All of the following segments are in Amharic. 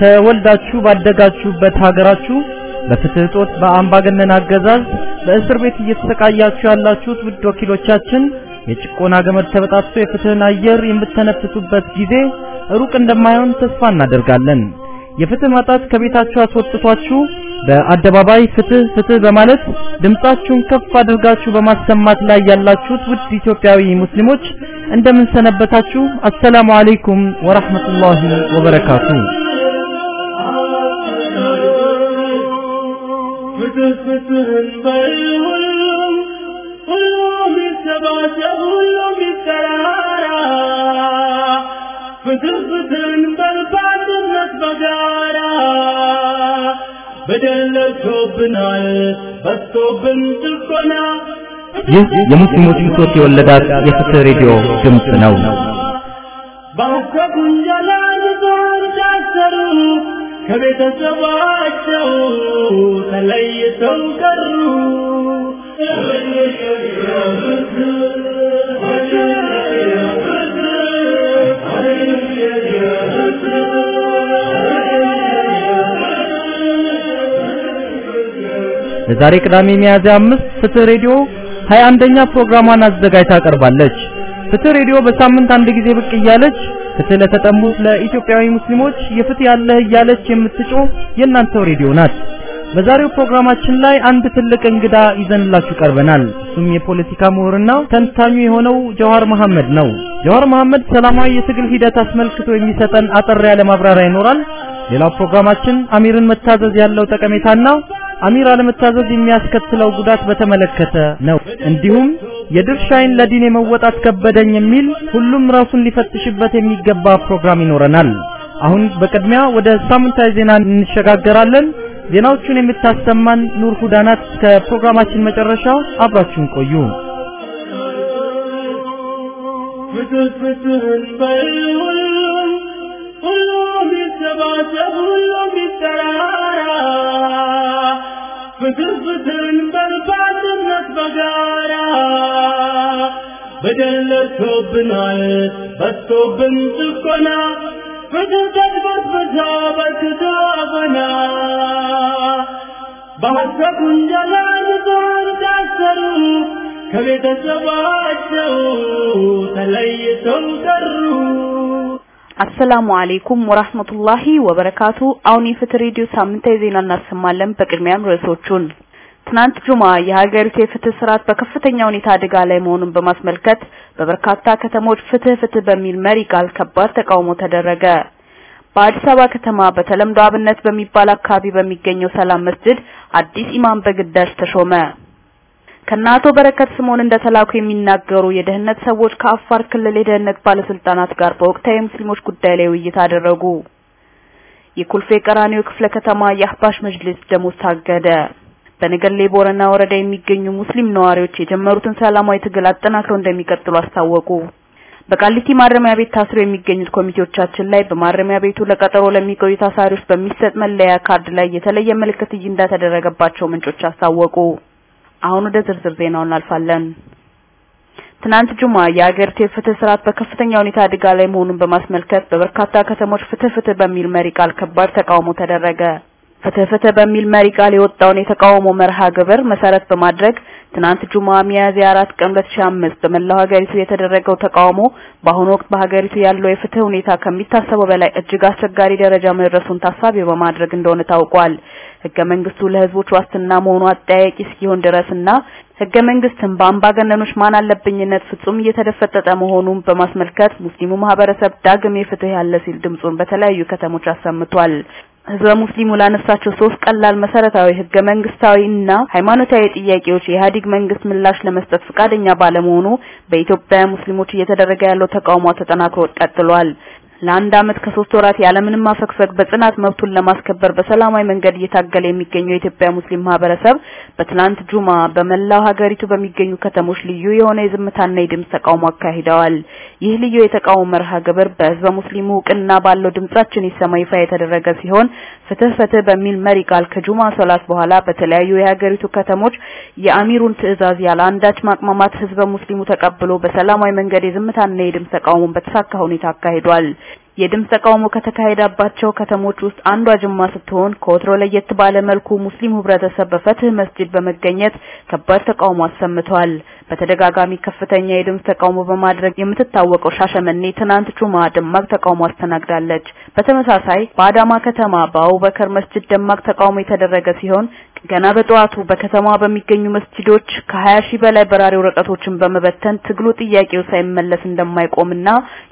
ተወልዳችሁ ባደጋችሁበት ሀገራችሁ በፍትህ እጦት በአምባገነን አገዛዝ በእስር ቤት እየተሰቃያችሁ ያላችሁት ውድ ወኪሎቻችን የጭቆና ገመድ ተበጣጥሶ የፍትህን አየር የምትተነፍሱበት ጊዜ ሩቅ እንደማይሆን ተስፋ እናደርጋለን። የፍትህ ማጣት ከቤታችሁ አስወጥቷችሁ በአደባባይ ፍትህ ፍትህ በማለት ድምጻችሁን ከፍ አድርጋችሁ በማሰማት ላይ ያላችሁት ውድ ኢትዮጵያዊ ሙስሊሞች እንደምን ሰነበታችሁ? አሰላሙ አለይኩም ወራህመቱላሂ ወበረካቱ። ፍትህን በል ሁሉም ይሰባሰብ ሁሉም ይጠራራ ፍትህ ፍትህን በል በአንድነት በጋራ በደል ለብሶብናል በዝቶብን ጭቆና ይህ የሙስሊሞች ብሶት የወለዳት የፍትህ ሬዲዮ ድምፅ ነው። በሐሰት ውንጀላ ታሰሩ ከቤተሰባቸው ተለይተው ቀሩ። ለዛሬ ቅዳሜ ሚያዝያ አምስት ፍትህ ሬዲዮ 21ኛ ፕሮግራሟን አዘጋጅታ ቀርባለች። ፍትህ ሬዲዮ በሳምንት አንድ ጊዜ ብቅ እያለች ፍትህ ለተጠሙት ለኢትዮጵያዊ ሙስሊሞች የፍትህ ያለህ እያለች የምትጮህ የእናንተው ሬዲዮ ናት። በዛሬው ፕሮግራማችን ላይ አንድ ትልቅ እንግዳ ይዘንላችሁ ቀርበናል። እሱም የፖለቲካ ምሁርና ተንታኙ የሆነው ጀዋር መሐመድ ነው። ጀዋር መሐመድ ሰላማዊ የትግል ሂደት አስመልክቶ የሚሰጠን አጠር ያለ ማብራሪያ ይኖራል። ሌላው ፕሮግራማችን አሚርን መታዘዝ ያለው ጠቀሜታና አሚር አለመታዘዝ የሚያስከትለው ጉዳት በተመለከተ ነው። እንዲሁም የድርሻዬን ለዲን የመወጣት ከበደኝ የሚል ሁሉም ራሱን ሊፈትሽበት የሚገባ ፕሮግራም ይኖረናል። አሁን በቅድሚያ ወደ ሳምንታዊ ዜና እንሸጋገራለን። ዜናዎቹን የምታሰማን ኑር ሁዳናት። እስከ ፕሮግራማችን መጨረሻ አብራችሁን ቆዩ። ፍትህ ፍትህን በል ሁሉም በጋራ በደል ለብሶብናል በዝቶብን ጭቆና ፍትህ ተድበስብሶ በርክቶ አፈና በሐሰት ውንጀላ ንጹሐን ታሰሩ ከቤተሰባቸው ተለይተው ቀሩ። አሰላሙ አለይኩም ወራህመቱላሂ ወበረካቱ። አሁን የፍትህ ሬዲዮ ሳምንታዊ ዜና እናሰማለን። በቅድሚያም ርዕሶቹን ትናንት ጁማ የሀገሪቱ የፍትህ ስርዓት በከፍተኛ ሁኔታ አደጋ ላይ መሆኑን በማስመልከት በበርካታ ከተሞች ፍትህ ፍትህ በሚል መሪ ቃል ከባድ ተቃውሞ ተደረገ። በአዲስ አበባ ከተማ በተለምዶ አብነት በሚባል አካባቢ በሚገኘው ሰላም መስጂድ አዲስ ኢማም በግዳጅ ተሾመ። ከናቶ በረከት ስምኦን እንደተላኩ የሚናገሩ የደህንነት ሰዎች ከአፋር ክልል የደህንነት ባለስልጣናት ጋር በወቅታዊ ሙስሊሞች ጉዳይ ላይ ውይይት አደረጉ። የኩልፌ ቀራኒዮ ክፍለ ከተማ የአህባሽ መጅሊስ ደሞዝ ታገደ። በነገሌ ቦረና ወረዳ የሚገኙ ሙስሊም ነዋሪዎች የጀመሩትን ሰላማዊ ትግል አጠናክረው እንደሚቀጥሉ አስታወቁ። በቃሊቲ ማረሚያ ቤት ታስረው የሚገኙት ኮሚቴዎቻችን ላይ በማረሚያ ቤቱ ለቀጠሮ ለሚቆዩ ታሳሪዎች በሚሰጥ መለያ ካርድ ላይ የተለየ ምልክት እንዳተደረገባቸው ምንጮች አስታወቁ። አሁን ወደ ዝርዝር ዜናው እናልፋለን። ትናንት ጁማ የአገሪቱ የፍትህ ስርዓት በከፍተኛ ሁኔታ አደጋ ላይ መሆኑን በማስመልከት በበርካታ ከተሞች ፍትህ ፍትህ በሚል መሪ ቃል ከባድ ተቃውሞ ተደረገ። ፍትህ ፍትህ በሚል መሪ ቃል የወጣውን የተቃውሞ መርሃ ግብር መሰረት በማድረግ ትናንት ጁማ ሚያዝያ 4 ቀን 2005 በመላው ሀገሪቱ የተደረገው ተቃውሞ በአሁኑ ወቅት በሀገሪቱ ያለው የፍትህ ሁኔታ ከሚታሰበው በላይ እጅግ አስቸጋሪ ደረጃ መድረሱን ታሳቢ በማድረግ እንደሆነ ታውቋል። ህገ መንግስቱ ለህዝቦች ዋስትና መሆኑ አጠያቂ እስኪሆን ድረስና ህገ መንግስትን በአምባገነኖች ማን አለብኝነት ፍጹም እየተደፈጠጠ መሆኑን በማስመልከት ሙስሊሙ ማህበረሰብ ዳግም የፍትህ ያለ ሲል ድምጹን በተለያዩ ከተሞች አሰምቷል። ህዝበ ሙስሊሙ ላነሳቸው ሶስት ቀላል መሰረታዊ ህገ መንግስታዊ ሃይማኖታዊ ጥያቄዎች የኢህአዴግ መንግስት ምላሽ ለመስጠት ፈቃደኛ ባለመሆኑ በኢትዮጵያ ሙስሊሞች እየተደረገ ያለው ተቃውሞ ተጠናክሮ ቀጥሏል። ለአንድ አመት ከሶስት ወራት ያለምንም ማፈግፈግ በጽናት መብቱን ለማስከበር በሰላማዊ መንገድ እየታገለ የሚገኘው የኢትዮጵያ ሙስሊም ማህበረሰብ በትላንት ጁማ በመላው ሀገሪቱ በሚገኙ ከተሞች ልዩ የሆነ የዝምታና የድምፅ ተቃውሞ አካሂደዋል። ይህ ልዩ የተቃውሞ መርሃ ግብር በህዝበ ሙስሊሙ እውቅና ባለው ድምጻችን ይሰማ ይፋ የተደረገ ሲሆን ፍትህ ፍትህ በሚል መሪ ቃል ከጁማ ሶላት በኋላ በተለያዩ የሀገሪቱ ከተሞች የአሚሩን ትዕዛዝ ያለ አንዳች ማቅማማት ህዝበ ሙስሊሙ ተቀብሎ በሰላማዊ መንገድ የዝምታና የድምፅ ተቃውሞን በተሳካ ሁኔታ አካሂዷል። የድምፅ ተቃውሞ ከተካሄደባቸው ከተሞች ውስጥ አንዷ ጅማ ስትሆን ከወትሮ ለየት ባለ መልኩ ሙስሊም ህብረተሰብ በፈትህ መስጂድ በመገኘት ከባድ ተቃውሞ አሰምተዋል። በተደጋጋሚ ከፍተኛ የድምፅ ተቃውሞ በማድረግ የምትታወቀው ሻሸመኔ ትናንት ጁማ ደማቅ ተቃውሞ አስተናግዳለች። በተመሳሳይ በአዳማ ከተማ በአቡበከር መስጂድ ደማቅ ተቃውሞ የተደረገ ሲሆን ገና በጠዋቱ በከተማዋ በሚገኙ መስጂዶች ከ20 ሺህ በላይ በራሪ ወረቀቶችን በመበተን ትግሉ ጥያቄው ሳይመለስ እንደማይቆምና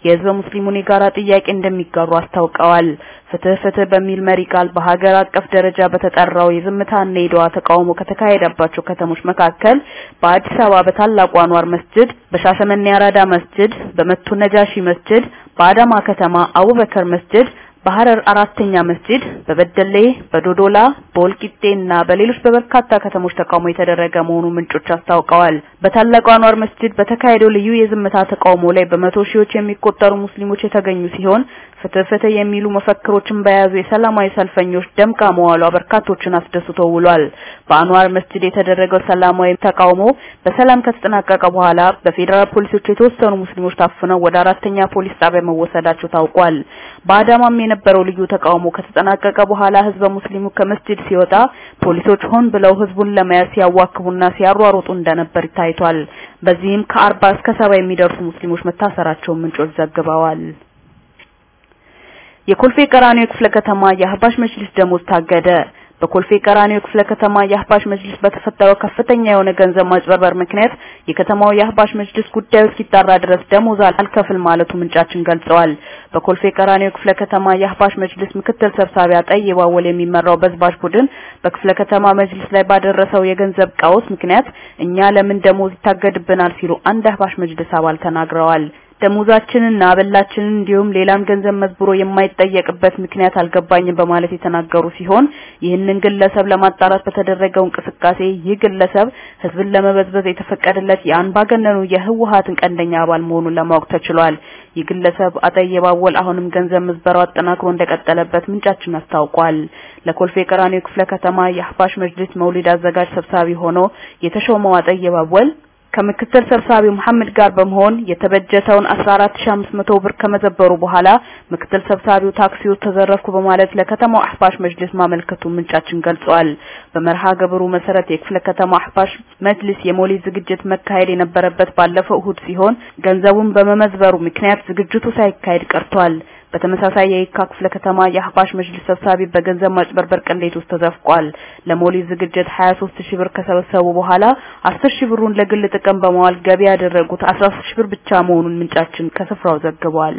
የህዝበ ሙስሊሙን የጋራ ጥያቄ እንደሚጋሩ አስታውቀዋል። ፍትህ ፍትህ በሚል መሪ ቃል በሀገር አቀፍ ደረጃ በተጠራው የዝምታና የድዋ ተቃውሞ ከተካሄደባቸው ከተሞች መካከል በአዲስ አበባ በታላቁ አንዋር መስጂድ፣ በሻሸመኔ አራዳ መስጂድ፣ በመቱ ነጃሺ መስጂድ፣ በአዳማ ከተማ አቡበከር መስጂድ በሐረር አራተኛ መስጂድ በበደሌ በዶዶላ በወልቂጤና በሌሎች በበርካታ ከተሞች ተቃውሞ የተደረገ መሆኑ ምንጮች አስታውቀዋል። በታላቁ አንዋር መስጂድ በተካሄደው ልዩ የዝምታ ተቃውሞ ላይ በመቶ ሺዎች የሚቆጠሩ ሙስሊሞች የተገኙ ሲሆን ፍትህ የሚሉ መፈክሮችን በያዙ የሰላማዊ ሰልፈኞች ደምቃ መዋሏ በርካቶችን አስደስቶ ውሏል። በአንዋር መስጂድ የተደረገው ሰላማዊ ተቃውሞ በሰላም ከተጠናቀቀ በኋላ በፌዴራል ፖሊሶች የተወሰኑ ሙስሊሞች ታፍነው ወደ አራተኛ ፖሊስ ጣቢያ መወሰዳቸው ታውቋል። በአዳማም የነበረው ልዩ ተቃውሞ ከተጠናቀቀ በኋላ ህዝበ ሙስሊሙ ከመስጂድ ሲወጣ ፖሊሶች ሆን ብለው ህዝቡን ለመያዝ ሲያዋክቡና ሲያሯሩጡ እንደነበር ታይቷል። በዚህም ከአርባ እስከ ሰባ የሚደርሱ ሙስሊሞች መታሰራቸውን ምንጮች ዘግበዋል። የኮልፌ ቀራኒዮ ክፍለ ከተማ የአህባሽ መጅሊስ ደሞዝ ታገደ። በኮልፌ ቀራኒዮ ክፍለ ከተማ የአህባሽ መጅሊስ በተፈጠረው ከፍተኛ የሆነ ገንዘብ ማጭበርበር ምክንያት የከተማው የአህባሽ መጅሊስ ጉዳዩ እስኪጣራ ድረስ ደሞዝ አልከፍል ማለቱ ምንጫችን ገልጸዋል። በኮልፌ ቀራኒዮ ክፍለ ከተማ የአህባሽ መጅሊስ ምክትል ሰብሳቢ አጠይ ባወል የሚመራው በዝባዥ ቡድን በክፍለ ከተማ መጅሊስ ላይ ባደረሰው የገንዘብ ቀውስ ምክንያት እኛ ለምን ደሞዝ ይታገድብናል ሲሉ አንድ አህባሽ መጅሊስ አባል ተናግረዋል። ደሞዛችንና አበላችንን እንዲሁም ሌላም ገንዘብ መዝብሮ የማይጠየቅበት ምክንያት አልገባኝም በማለት የተናገሩ ሲሆን ይህንን ግለሰብ ለማጣራት በተደረገው እንቅስቃሴ ይህ ግለሰብ ህዝብን ለመበዝበዝ የተፈቀደለት የአምባገነኑ የህወሀትን ቀንደኛ አባል መሆኑን ለማወቅ ተችሏል። ይህ ግለሰብ አጠየ ባወል አሁንም ገንዘብ ምዝበራው አጠናክሮ እንደቀጠለበት ምንጫችን አስታውቋል። ለኮልፌ ቀራኒዮ ክፍለ ከተማ የአህባሽ መጅሊስ መውሊድ አዘጋጅ ሰብሳቢ ሆኖ የተሾመው አጠየ ባወል ከምክትል ሰብሳቢው መሐመድ ጋር በመሆን የተበጀተውን 14500 ብር ከመዘበሩ በኋላ ምክትል ሰብሳቢው ታክሲው ተዘረፍኩ በማለት ለከተማው አህባሽ መጅሊስ ማመልከቱ ምንጫችን ገልጿል። በመርሃ ግብሩ መሰረት የክፍለ ከተማ አህባሽ መጅሊስ የሞሊድ ዝግጅት መካሄድ የነበረበት ባለፈው እሁድ ሲሆን ገንዘቡን በመመዝበሩ ምክንያት ዝግጅቱ ሳይካሄድ ቀርቷል። በተመሳሳይ የየካ ክፍለ ከተማ የአህባሽ መጅሊስ ሰብሳቢ በገንዘብ ማጭበርበር ቅሌት ውስጥ ተዘፍቋል። ለሞሊድ ዝግጅት 23 ሺህ ብር ከሰበሰቡ በኋላ 10 ሺህ ብሩን ለግል ጥቅም በመዋል ገቢ ያደረጉት 13 ሺህ ብር ብቻ መሆኑን ምንጫችን ከስፍራው ዘግቧል።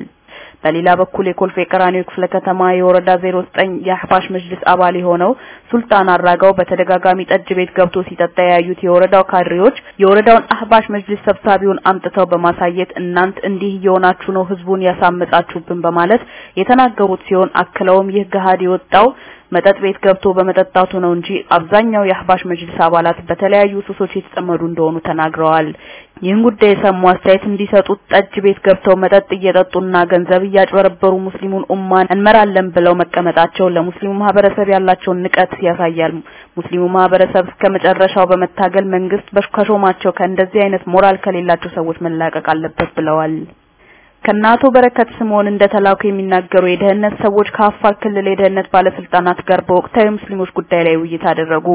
በሌላ በኩል የኮልፌ ቀራኒዮ ክፍለ ከተማ የወረዳ 09 የአህባሽ መጅሊስ አባል የሆነው ሱልጣን አራጋው በተደጋጋሚ ጠጅ ቤት ገብቶ ሲጠጣ ያዩት የወረዳው ካድሬዎች የወረዳውን አህባሽ መጅሊስ ሰብሳቢውን አምጥተው በማሳየት እናንት እንዲህ እየሆናችሁ ነው ህዝቡን ያሳመጻችሁብን በማለት የተናገሩት ሲሆን አክለውም ይህ ገሃድ የወጣው መጠጥ ቤት ገብቶ በመጠጣቱ ነው እንጂ አብዛኛው የአህባሽ መጅሊስ አባላት በተለያዩ ሱሶች የተጠመዱ እንደሆኑ ተናግረዋል። ይህን ጉዳይ የሰሙ አስተያየት እንዲሰጡት ጠጅ ቤት ገብተው መጠጥ እየጠጡና ገንዘብ እያጭበረበሩ ሙስሊሙን ኡማን እንመራለን ብለው መቀመጣቸው ለሙስሊሙ ማህበረሰብ ያላቸውን ንቀት ያሳያል። ሙስሊሙ ማህበረሰብ እስከ መጨረሻው በመታገል መንግስት በከሾማቸው ከእንደዚህ አይነት ሞራል ከሌላቸው ሰዎች መላቀቅ አለበት ብለዋል። ከናቶ በረከት ስምዖን እንደተላኩ የሚናገሩ የደህንነት ሰዎች ከአፋር ክልል የደህንነት ባለስልጣናት ጋር በወቅታዊ ሙስሊሞች ጉዳይ ላይ ውይይት አደረጉ።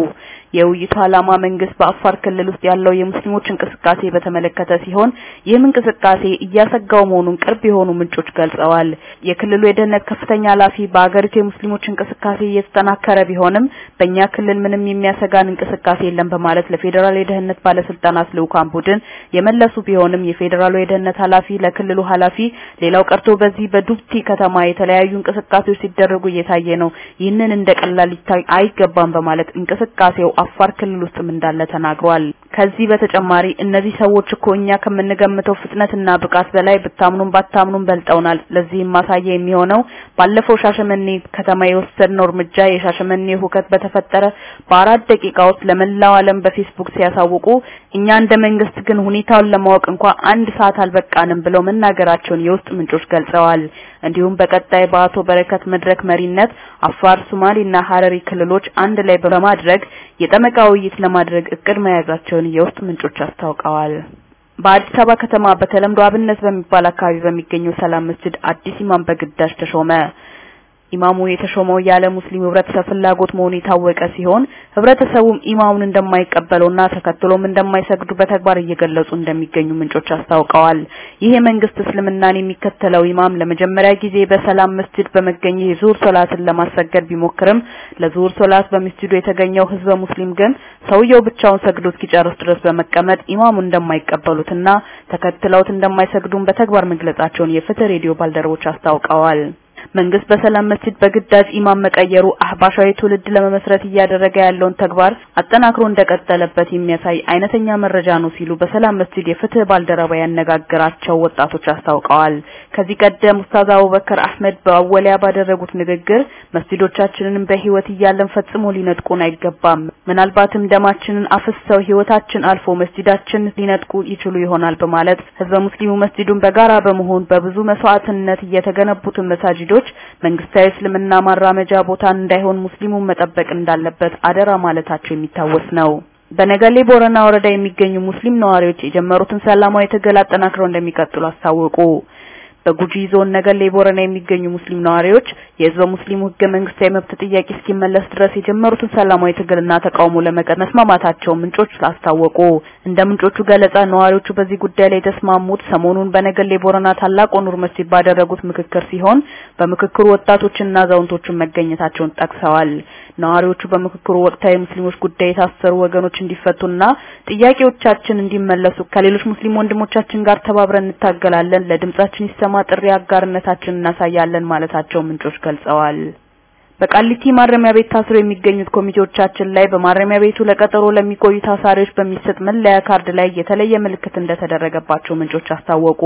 የውይይቱ ዓላማ መንግስት በአፋር ክልል ውስጥ ያለው የሙስሊሞች እንቅስቃሴ በተመለከተ ሲሆን ይህም እንቅስቃሴ እያሰጋው መሆኑን ቅርብ የሆኑ ምንጮች ገልጸዋል። የክልሉ የደህንነት ከፍተኛ ኃላፊ በአገሪቱ የሙስሊሞች እንቅስቃሴ እየተጠናከረ ቢሆንም በእኛ ክልል ምንም የሚያሰጋን እንቅስቃሴ የለም በማለት ለፌዴራል የደህንነት ባለስልጣናት ልዑካን ቡድን የመለሱ ቢሆንም የፌዴራሉ የደህንነት ኃላፊ ለክልሉ ኃላፊ ሌላው ቀርቶ በዚህ በዱብቲ ከተማ የተለያዩ እንቅስቃሴዎች ሲደረጉ እየታየ ነው። ይህንን እንደ ቀላል ሊታይ አይገባም በማለት እንቅስቃሴው አፋር ክልል ውስጥም እንዳለ ተናግሯል። ከዚህ በተጨማሪ እነዚህ ሰዎች እኮ እኛ ከምንገምተው ፍጥነትና ብቃት በላይ ብታምኑም ባታምኑም በልጠውናል። ለዚህም ማሳያ የሚሆነው ባለፈው ሻሸመኔ ከተማ የወሰድነው እርምጃ የሻሸመኔ ሁከት በተፈጠረ በአራት ደቂቃ ለመላው ዓለም በፌስቡክ ሲያሳውቁ እኛ እንደ መንግስት ግን ሁኔታውን ለማወቅ እንኳ አንድ ሰዓት አልበቃንም ብለው መናገራቸውን የውስጥ ምንጮች ገልጸዋል። እንዲሁም በቀጣይ በአቶ በረከት መድረክ መሪነት አፋር፣ ሶማሌና ሀረሪ ክልሎች አንድ ላይ በማድረግ የጠመቃ ውይይት ለማድረግ እቅድ መያዛቸውን የውስጥ ምንጮች አስታውቀዋል። በአዲስ አበባ ከተማ በተለምዶ አብነት በሚባል አካባቢ በሚገኘው ሰላም መስጂድ አዲስ ኢማም በግዳጅ ተሾመ። ኢማሙ የተሾመው ያለ ሙስሊም ህብረተሰብ ፍላጎት መሆኑ የታወቀ ሲሆን ህብረተሰቡም ኢማሙን እንደማይቀበለውና ተከትሎም እንደማይሰግዱ በተግባር እየገለጹ እንደሚገኙ ምንጮች አስታውቀዋል። ይህ የመንግስት እስልምናን የሚከተለው ኢማም ለመጀመሪያ ጊዜ በሰላም መስጂድ በመገኘት የዙሁር ሶላትን ለማሰገድ ቢሞክርም ለዙሁር ሶላት በመስጂዱ የተገኘው ህዝበ ሙስሊም ግን ሰውየው ብቻውን ሰግዶ እስኪጨርስ ድረስ በመቀመጥ ኢማሙን እንደማይቀበሉትና ተከትለውት እንደማይሰግዱም በተግባር መግለጻቸውን የፍትህ ሬዲዮ ባልደረቦች አስታውቀዋል። መንግስት በሰላም መስጂድ በግዳጅ ኢማም መቀየሩ አህባሻዊ ትውልድ ለመመስረት እያደረገ ያለውን ተግባር አጠናክሮ እንደቀጠለበት የሚያሳይ አይነተኛ መረጃ ነው ሲሉ በሰላም መስጂድ የፍትህ ባልደረባ ያነጋገራቸው ወጣቶች አስታውቀዋል። ከዚህ ቀደም ኡስታዝ አቡበከር አህመድ በአወሊያ ባደረጉት ንግግር መስጂዶቻችንን በህይወት እያለን ፈጽሞ ሊነጥቁን አይገባም፣ ምናልባትም ደማችንን አፍሰው ህይወታችን አልፎ መስጂዳችን ሊነጥቁ ይችሉ ይሆናል በማለት ህዝበ ሙስሊሙ መስጂዱን በጋራ በመሆን በብዙ መስዋዕትነት የተገነቡትን መሳጅዶች መንግስታዊ እስልምና ማራመጃ ቦታ እንዳይሆን ሙስሊሙን መጠበቅ እንዳለበት አደራ ማለታቸው የሚታወስ ነው። በነገሌ ቦረና ወረዳ የሚገኙ ሙስሊም ነዋሪዎች የጀመሩትን ሰላማዊ ትግል አጠናክረው እንደሚቀጥሉ አስታወቁ። በጉጂ ዞን ነገሌ ቦረና የሚገኙ ሙስሊም ነዋሪዎች የህዝበ ሙስሊሙ ህገ መንግስታዊ መብት ጥያቄ እስኪመለስ ድረስ የጀመሩትን ሰላማዊ ትግልና ተቃውሞ ለመቀጠል መስማማታቸው ምንጮች አስታወቁ። እንደ ምንጮቹ ገለጻ ነዋሪዎቹ በዚህ ጉዳይ ላይ የተስማሙት ሰሞኑን በነገሌ ቦረና ታላቅ ኑር መስጂድ ባደረጉት ምክክር ሲሆን በምክክሩ ወጣቶችና አዛውንቶችን መገኘታቸውን ጠቅሰዋል። ነዋሪዎቹ በምክክሩ ወቅታዊ ሙስሊሞች ጉዳይ የታሰሩ ወገኖች እንዲፈቱና ጥያቄዎቻችን እንዲመለሱ ከሌሎች ሙስሊም ወንድሞቻችን ጋር ተባብረን እንታገላለን፣ ለድምጻችን ይሰማ ጥሪ አጋርነታችንን እናሳያለን ማለታቸው ምንጮች ገልጸዋል። በቃሊቲ ማረሚያ ቤት ታስረው የሚገኙት ኮሚቴዎቻችን ላይ በማረሚያ ቤቱ ለቀጠሮ ለሚቆዩ ታሳሪዎች በሚሰጥ መለያ ካርድ ላይ የተለየ ምልክት እንደተደረገባቸው ምንጮች አስታወቁ።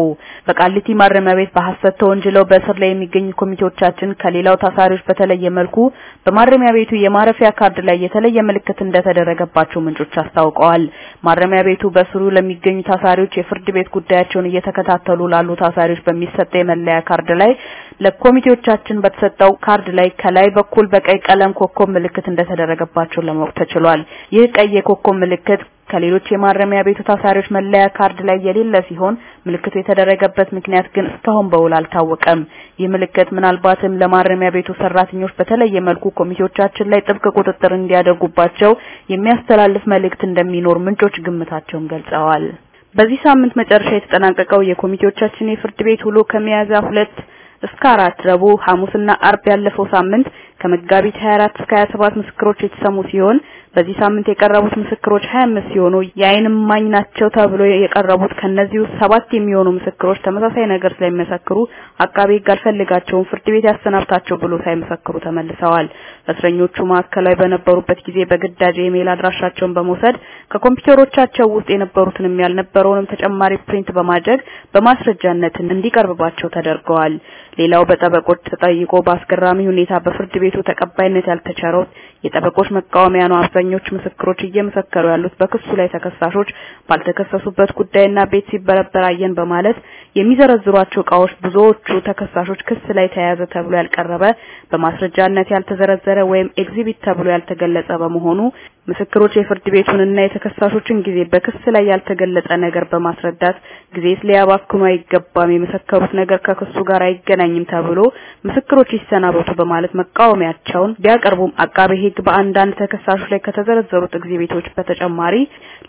በቃሊቲ ማረሚያ ቤት በሐሰት ተወንጅለው በእስር ላይ የሚገኙ ኮሚቴዎቻችን ከሌላው ታሳሪዎች በተለየ መልኩ በማረሚያ ቤቱ የማረፊያ ካርድ ላይ የተለየ ምልክት እንደተደረገባቸው ምንጮች አስታውቀዋል። ማረሚያ ቤቱ በስሩ ለሚገኙ ታሳሪዎች የፍርድ ቤት ጉዳያቸውን እየተከታተሉ ላሉ ታሳሪዎች በሚሰጠው የመለያ ካርድ ላይ ለኮሚቴዎቻችን በተሰጠው ካርድ ላይ ከላይ በኩል በቀይ ቀለም ኮከብ ምልክት እንደተደረገባቸው ለማወቅ ተችሏል። ይህ ቀይ የኮከብ ምልክት ከሌሎች የማረሚያ ቤቱ ታሳሪዎች መለያ ካርድ ላይ የሌለ ሲሆን ምልክቱ የተደረገበት ምክንያት ግን እስካሁን በውል አልታወቀም። ይህ ምልክት ምናልባትም ለማረሚያ ቤቱ ሰራተኞች በተለየ መልኩ ኮሚቴዎቻችን ላይ ጥብቅ ቁጥጥር እንዲያደርጉባቸው የሚያስተላልፍ መልእክት እንደሚኖር ምንጮች ግምታቸውን ገልጸዋል። በዚህ ሳምንት መጨረሻ የተጠናቀቀው የኮሚቴዎቻችን የፍርድ ቤት ውሎ ከሚያዝያ ሁለት እስከ አራት ረቡዕ፣ ሐሙስና አርብ ያለፈው ሳምንት ከመጋቢት 24 እስከ 27 ምስክሮች የተሰሙ ሲሆን በዚህ ሳምንት የቀረቡት ምስክሮች 25 ሲሆኑ የዓይን እማኝ ናቸው ተብሎ የቀረቡት ከነዚህ ውስጥ ሰባት የሚሆኑ ምስክሮች ተመሳሳይ ነገር ስለሚመሰክሩ አቃቤ ሕግ አልፈልጋቸውም ፍርድ ቤት ያሰናብታቸው ብሎ ሳይመሰክሩ ተመልሰዋል። እስረኞቹ ማዕከላዊ በነበሩበት ጊዜ በግዳጅ የኢሜል አድራሻቸውን በመውሰድ ከኮምፒውተሮቻቸው ውስጥ የነበሩትንም ያልነበረውንም ተጨማሪ print በማድረግ በማስረጃነት እንዲቀርብባቸው ተደርገዋል። ሌላው በጠበቆች ተጠይቆ በአስገራሚ ሁኔታ በፍርድ ቤቱ ተቀባይነት ያልተቸረው የጠበቆች መቃወሚያ ነው። አብዛኞቹ ምስክሮች እየመሰከሩ ያሉት በክሱ ላይ ተከሳሾች ባልተከሰሱበት ጉዳይና ቤት ሲበረበር አየን በማለት የሚዘረዝሯቸው እቃዎች ብዙዎቹ ተከሳሾች ክስ ላይ ተያያዘ ተብሎ ያልቀረበ በማስረጃነት ያልተዘረዘረ ወይም ኤግዚቢት ተብሎ ያልተገለጸ በመሆኑ ምስክሮች የፍርድ ቤቱንና የተከሳሾችን ጊዜ በክስ ላይ ያልተገለጸ ነገር በማስረዳት ጊዜ ሊያባክኑ አይገባም፣ የመሰከሩት ነገር ከክሱ ጋር አይገናኝም ተብሎ ምስክሮች ይሰናበቱ በማለት መቃወሚያቸውን ቢያቀርቡም አቃቤ ሕግ በአንዳንድ ተከሳሾች ላይ ከተዘረዘሩት ኤግዚቢቶች በተጨማሪ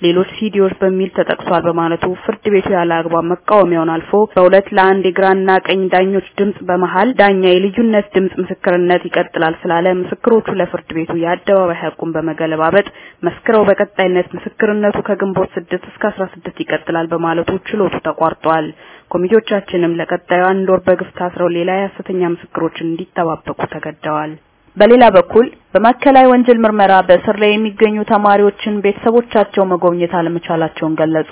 ሌሎች ሲዲዎች በሚል ተጠቅሷል በማለቱ ፍርድ ቤቱ ያለ መቃወሚያውን አልፎ በሁለት ለአንድ የግራና ቀኝ ዳኞች ድምጽ በመሃል ዳኛ የልዩነት ድምጽ ምስክርነት ይቀጥላል ስላለ ምስክሮቹ ለፍርድ ቤቱ የአደባባይ ሐቁን በመገለባበጥ መስክረው በቀጣይነት ምስክርነቱ ከግንቦት 6 እስከ 16 ይቀጥላል በማለቱ ችሎቱ ተቋርጧል። ኮሚቴዎቻችንም ለቀጣዩ አንድ ወር በግፍ ታስረው ሌላ የሐሰተኛ ምስክሮችን እንዲጠባበቁ ተገደዋል። በሌላ በኩል በማዕከላዊ ወንጀል ምርመራ በእስር ላይ የሚገኙ ተማሪዎችን ቤተሰቦቻቸው መጎብኘት አለመቻላቸውን ገለጹ።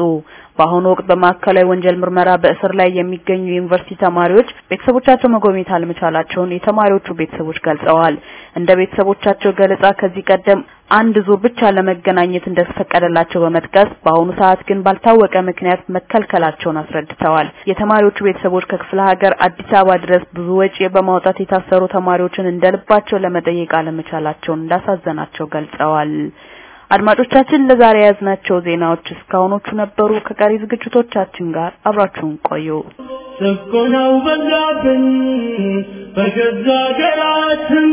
በአሁኑ ወቅት በማዕከላዊ ወንጀል ምርመራ በእስር ላይ የሚገኙ የዩኒቨርሲቲ ተማሪዎች ቤተሰቦቻቸው መጎብኘት አለመቻላቸውን የተማሪዎቹ ቤተሰቦች ገልጸዋል። እንደ ቤተሰቦቻቸው ገለጻ ከዚህ ቀደም አንድ ዙር ብቻ ለመገናኘት እንደተፈቀደላቸው በመጥቀስ በአሁኑ ሰዓት ግን ባልታወቀ ምክንያት መከልከላቸውን አስረድተዋል። የተማሪዎቹ ቤተሰቦች ከክፍለ ሀገር አዲስ አበባ ድረስ ብዙ ወጪ በማውጣት የታሰሩ ተማሪዎችን እንደልባቸው ለመጠየቅ አለመቻላቸውን እንዳሳዘናቸው ገልጸዋል። አድማጮቻችን ለዛሬ ያዝናቸው ዜናዎች እስካሁኖቹ ነበሩ። ከቀሪ ዝግጅቶቻችን ጋር አብራችሁን ቆዩ። ጭቆናው በዛብን በገዛ ሀገራችን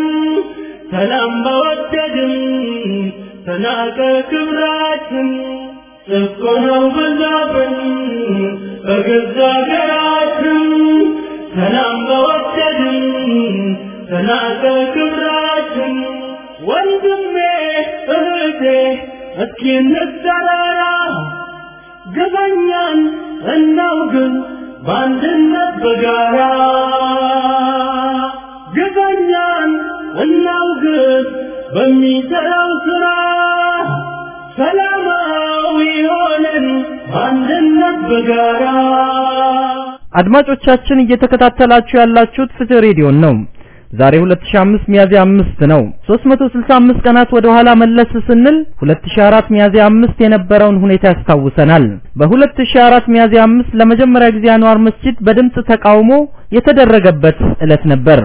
ሰላም በወደድን ተናቀ ክብራችን ጭቆናው በዛብን በገዛ ሀገራችን ሰላም በወደድን ተናቀ ክብራችን ወንድሜ እህቴ እስኪ እንጠራራ ገበኛን እናውግን በአንድነት በጋራ። ገበኛን እናውግን በሚሰራው ስራ። ሰላማዊ ሆነን በአንድነት በጋራ። አድማጮቻችን እየተከታተላችሁ ያላችሁት ፍትህ ሬዲዮን ነው። ዛሬ 2005 ሚያዝያ 5 ነው። 365 ቀናት ወደ ኋላ መለስ ስንል 2004 ሚያዝያ 5 የነበረውን ሁኔታ ያስታውሰናል። በ2004 ሚያዝያ 5 ለመጀመሪያ ጊዜ አንዋር መስጂድ በድምጽ ተቃውሞ የተደረገበት ዕለት ነበር።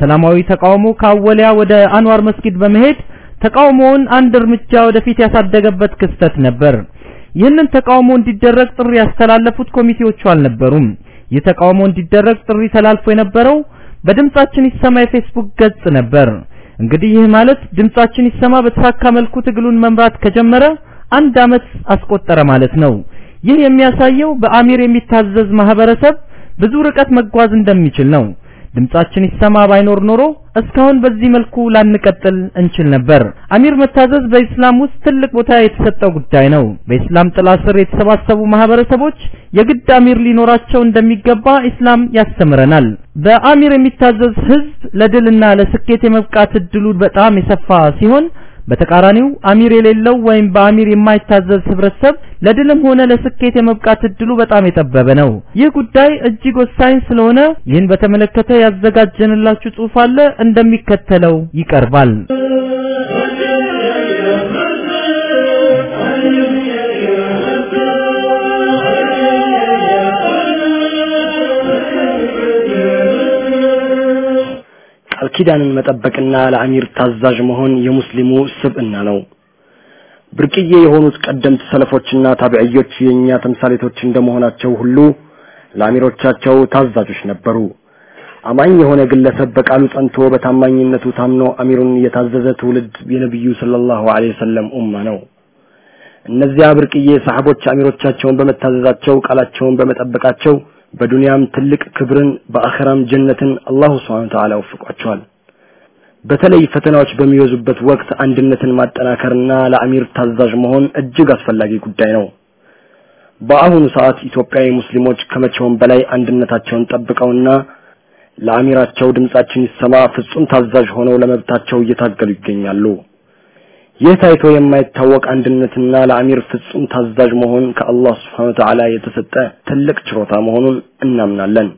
ሰላማዊ ተቃውሞ ከአወሊያ ወደ አንዋር መስጊድ በመሄድ ተቃውሞውን አንድ እርምጃ ወደፊት ያሳደገበት ክስተት ነበር። ይህንን ተቃውሞ እንዲደረግ ጥሪ ያስተላለፉት ኮሚቴዎቹ አልነበሩም። ይህ ተቃውሞ እንዲደረግ ጥሪ ተላልፎ የነበረው በድምጻችን ይሰማ የፌስቡክ ገጽ ነበር። እንግዲህ ይህ ማለት ድምጻችን ይሰማ በተሳካ መልኩ ትግሉን መምራት ከጀመረ አንድ አመት አስቆጠረ ማለት ነው። ይህ የሚያሳየው በአሚር የሚታዘዝ ማህበረሰብ ብዙ ርቀት መጓዝ እንደሚችል ነው። ድምጻችን ይሰማ ባይኖር ኖሮ እስካሁን በዚህ መልኩ ላንቀጥል እንችል ነበር። አሚር መታዘዝ በኢስላም ውስጥ ትልቅ ቦታ የተሰጠው ጉዳይ ነው። በኢስላም ጥላ ስር የተሰባሰቡ ማህበረሰቦች የግድ አሚር ሊኖራቸው እንደሚገባ ኢስላም ያስተምረናል። በአሚር የሚታዘዝ ህዝብ ለድልና ለስኬት የመብቃት እድሉ በጣም የሰፋ ሲሆን በተቃራኒው አሚር የሌለው ወይም በአሚር የማይታዘዝ ህብረተሰብ ለድልም ሆነ ለስኬት የመብቃት እድሉ በጣም የጠበበ ነው። ይህ ጉዳይ እጅግ ወሳኝ ስለሆነ ይህን በተመለከተ ያዘጋጀንላችሁ ጽሑፍ አለ፣ እንደሚከተለው ይቀርባል። ቃል ኪዳንን መጠበቅና ለአሚር ታዛዥ መሆን የሙስሊሙ ስብዕና ነው። ብርቅዬ የሆኑት ቀደምት ሰለፎችና ታቢዕዮች የኛ ተምሳሌቶች እንደመሆናቸው ሁሉ ለአሚሮቻቸው ታዛዦች ነበሩ። አማኝ የሆነ ግለሰብ በቃሉ ጸንቶ በታማኝነቱ ታምኖ አሚሩን የታዘዘ ትውልድ የነብዩ ሰለላሁ ዐለይሂ ወሰለም ኡማ ነው። እነዚያ ብርቅዬ ሰሐቦች አሚሮቻቸውን በመታዘዛቸው ቃላቸውን በመጠበቃቸው በዱንያም ትልቅ ክብርን በአኺራም ጀነትን አላሁ ሱብሓነሁ ወተዓላ ወፍቋቸዋል። በተለይ ፈተናዎች በሚበዙበት ወቅት አንድነትን ማጠናከርና ለአሚር ታዛዥ መሆን እጅግ አስፈላጊ ጉዳይ ነው። በአሁኑ ሰዓት ኢትዮጵያዊ ሙስሊሞች ከመቼውም በላይ አንድነታቸውን ጠብቀውና ለአሚራቸው ድምጻችን ይሰማ ፍጹም ታዛዥ ሆነው ለመብታቸው እየታገሉ ይገኛሉ። ይህ ታይቶ የማይታወቅ አንድነትና ለአሚር ፍጹም ታዛዥ መሆን ከአላህ Subhanahu Ta'ala የተሰጠ ትልቅ ችሮታ መሆኑን እናምናለን።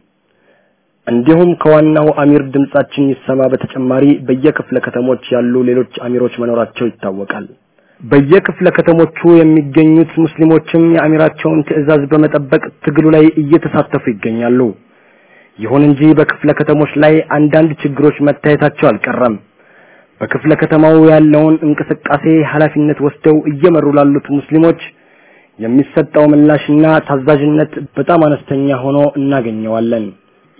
እንዲሁም ከዋናው አሚር ድምጻችን ይሰማ በተጨማሪ በየክፍለ ከተሞች ያሉ ሌሎች አሚሮች መኖራቸው ይታወቃል። በየክፍለ ከተሞቹ የሚገኙት ሙስሊሞችም የአሚራቸውን ትዕዛዝ በመጠበቅ ትግሉ ላይ እየተሳተፉ ይገኛሉ። ይሁን እንጂ በክፍለ ከተሞች ላይ አንዳንድ ችግሮች መታየታቸው አልቀረም። በክፍለ ከተማው ያለውን እንቅስቃሴ ኃላፊነት ወስደው እየመሩ ላሉት ሙስሊሞች የሚሰጠው ምላሽና ታዛዥነት በጣም አነስተኛ ሆኖ እናገኘዋለን።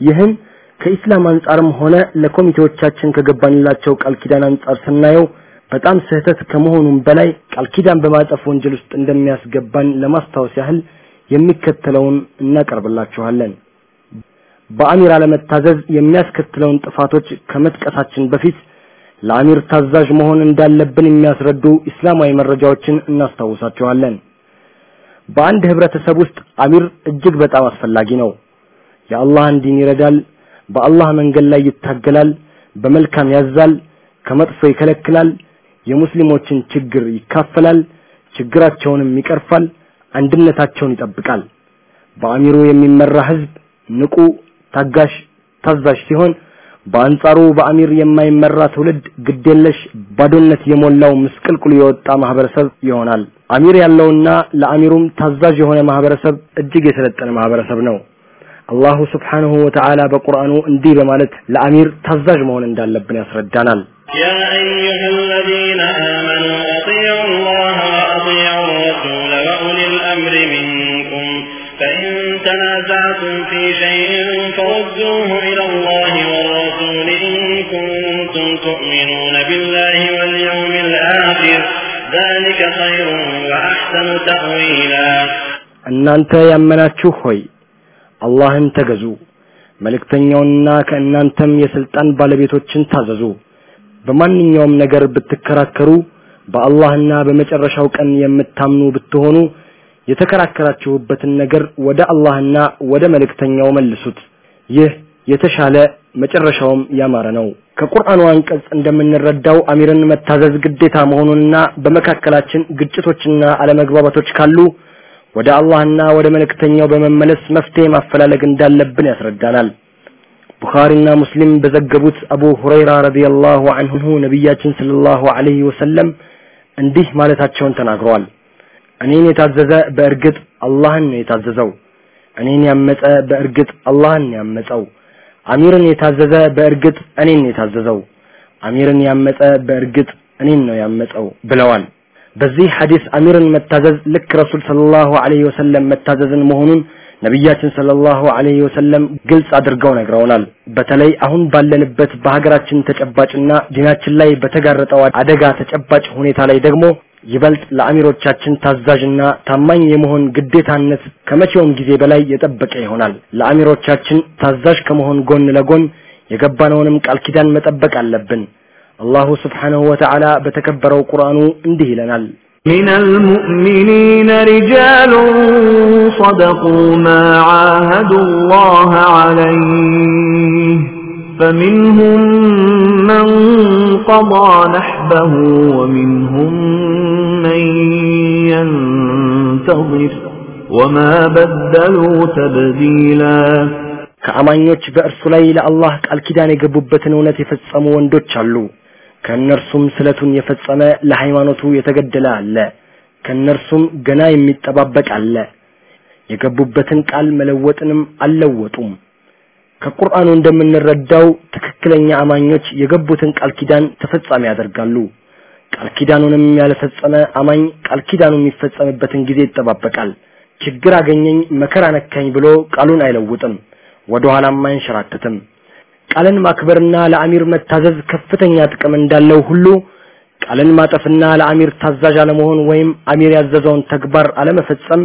ይህም ከኢስላም አንጻርም ሆነ ለኮሚቴዎቻችን ከገባንላቸው ቃል ኪዳን አንጻር ስናየው በጣም ስህተት ከመሆኑም በላይ ቃል ኪዳን በማጠፍ ወንጀል ውስጥ እንደሚያስገባን ለማስታወስ ያህል የሚከተለውን እናቀርብላችኋለን። በአሚር አለመታዘዝ የሚያስከትለውን ጥፋቶች ከመጥቀሳችን በፊት ለአሚር ታዛዥ መሆን እንዳለብን የሚያስረዱ እስላማዊ መረጃዎችን እናስታውሳቸዋለን። በአንድ ህብረተሰብ ውስጥ አሚር እጅግ በጣም አስፈላጊ ነው። የአላህን ዲን ይረዳል፣ በአላህ መንገድ ላይ ይታገላል፣ በመልካም ያዛል፣ ከመጥፎ ይከለክላል፣ የሙስሊሞችን ችግር ይካፈላል፣ ችግራቸውንም ይቀርፋል፣ አንድነታቸውን ይጠብቃል። በአሚሩ የሚመራ ህዝብ ንቁ፣ ታጋሽ፣ ታዛዥ ሲሆን በአንጻሩ በአሚር የማይመራ ትውልድ ግደለሽ ባዶነት የሞላው ምስቅልቅል የወጣ ማህበረሰብ ይሆናል። አሚር ያለውና ለአሚሩም ታዛዥ የሆነ ማህበረሰብ እጅግ የሰለጠነ ማህበረሰብ ነው። አላሁ ስብሓንሁ ወተዓላ በቁርአኑ እንዲህ በማለት ለአሚር ታዛዥ መሆን እንዳለብን ያስረዳናል። ያ አዩሃ አለዚነ አመኑ الآخر ذلك خير وأحسن تأويلا እናንተ ያመናችሁ ሆይ አላህን ተገዙ መልእክተኛውንና ከእናንተም የስልጣን ባለቤቶችን ታዘዙ በማንኛውም ነገር ብትከራከሩ በአላህና በመጨረሻው ቀን የምታምኑ ብትሆኑ የተከራከራችሁበትን ነገር ወደ አላህና ወደ መልእክተኛው መልሱት ይህ የተሻለ መጨረሻውም ያማረ ነው ከቁርአኑ አንቀጽ እንደምንረዳው አሚርን መታዘዝ ግዴታ መሆኑንና በመካከላችን ግጭቶችና አለመግባባቶች ካሉ ወደ አላህና ወደ መልእክተኛው በመመለስ መፍትሄ ማፈላለግ እንዳለብን ያስረዳናል። ቡኻሪና ሙስሊም በዘገቡት አቡ ሁረይራ ረዲየላሁ ዐንሁ ነቢያችን ሰለላሁ ዐለይሂ ወሰለም እንዲህ ማለታቸውን ተናግረዋል። እኔን የታዘዘ በእርግጥ አላህን ነው የታዘዘው። እኔን ያመፀ በእርግጥ አላህን ያመፀው አሚርን የታዘዘ በእርግጥ እኔን የታዘዘው አሚርን ያመፀ በእርግጥ እኔን ነው ያመፀው ብለዋል። በዚህ ሐዲስ አሚርን መታዘዝ ልክ ረሱል ሰለላሁ ዐለይሂ ወሰለም መታዘዝን መሆኑን ነቢያችን ሰለላሁ ዐለይሂ ወሰለም ግልጽ አድርገው ነግረውናል። በተለይ አሁን ባለንበት በሀገራችን ተጨባጭና ዲናችን ላይ በተጋረጠው አደጋ ተጨባጭ ሁኔታ ላይ ደግሞ ይበልጥ ለአሚሮቻችን ታዛዥና ታማኝ የመሆን ግዴታነት ከመቼውም ጊዜ በላይ የጠበቀ ይሆናል ለአሚሮቻችን ታዛዥ ከመሆን ጎን ለጎን የገባነውንም ቃል ኪዳን መጠበቅ አለብን አላሁ ስብሓንሁ ወተዓላ በተከበረው ቁርአኑ እንዲህ ይለናል من المؤمنين رجال صدقوا ما عاهدوا الله عليه فمنهم من قضى نحبه ومنهم من ينتظر وما بدلوا تبديلا ከአማኞች በእርሱ ላይ ለአላህ ቃል ኪዳን የገቡበትን እውነት የፈጸሙ ወንዶች አሉ ከእነርሱም ስለቱን የፈጸመ ለሃይማኖቱ የተገደለ አለ ከእነርሱም ገና የሚጠባበቅ አለ የገቡበትን ቃል መለወጥንም አልለወጡም ከቁርአኑ እንደምንረዳው ትክክለኛ አማኞች የገቡትን ቃል ኪዳን ተፈጻሚ ያደርጋሉ። ቃል ኪዳኑንም ያልፈጸመ አማኝ ቃል ኪዳኑ የሚፈጸምበትን ጊዜ ይጠባበቃል። ችግር አገኘኝ መከራ ነካኝ ብሎ ቃሉን አይለውጥም ወደ ኋላም አይንሸራተትም። ቃልን ማክበርና ለአሚር መታዘዝ ከፍተኛ ጥቅም እንዳለው ሁሉ ቃልን ማጠፍና ለአሚር ታዛዥ አለመሆን ወይም አሚር ያዘዘውን ተግባር አለመፈጸም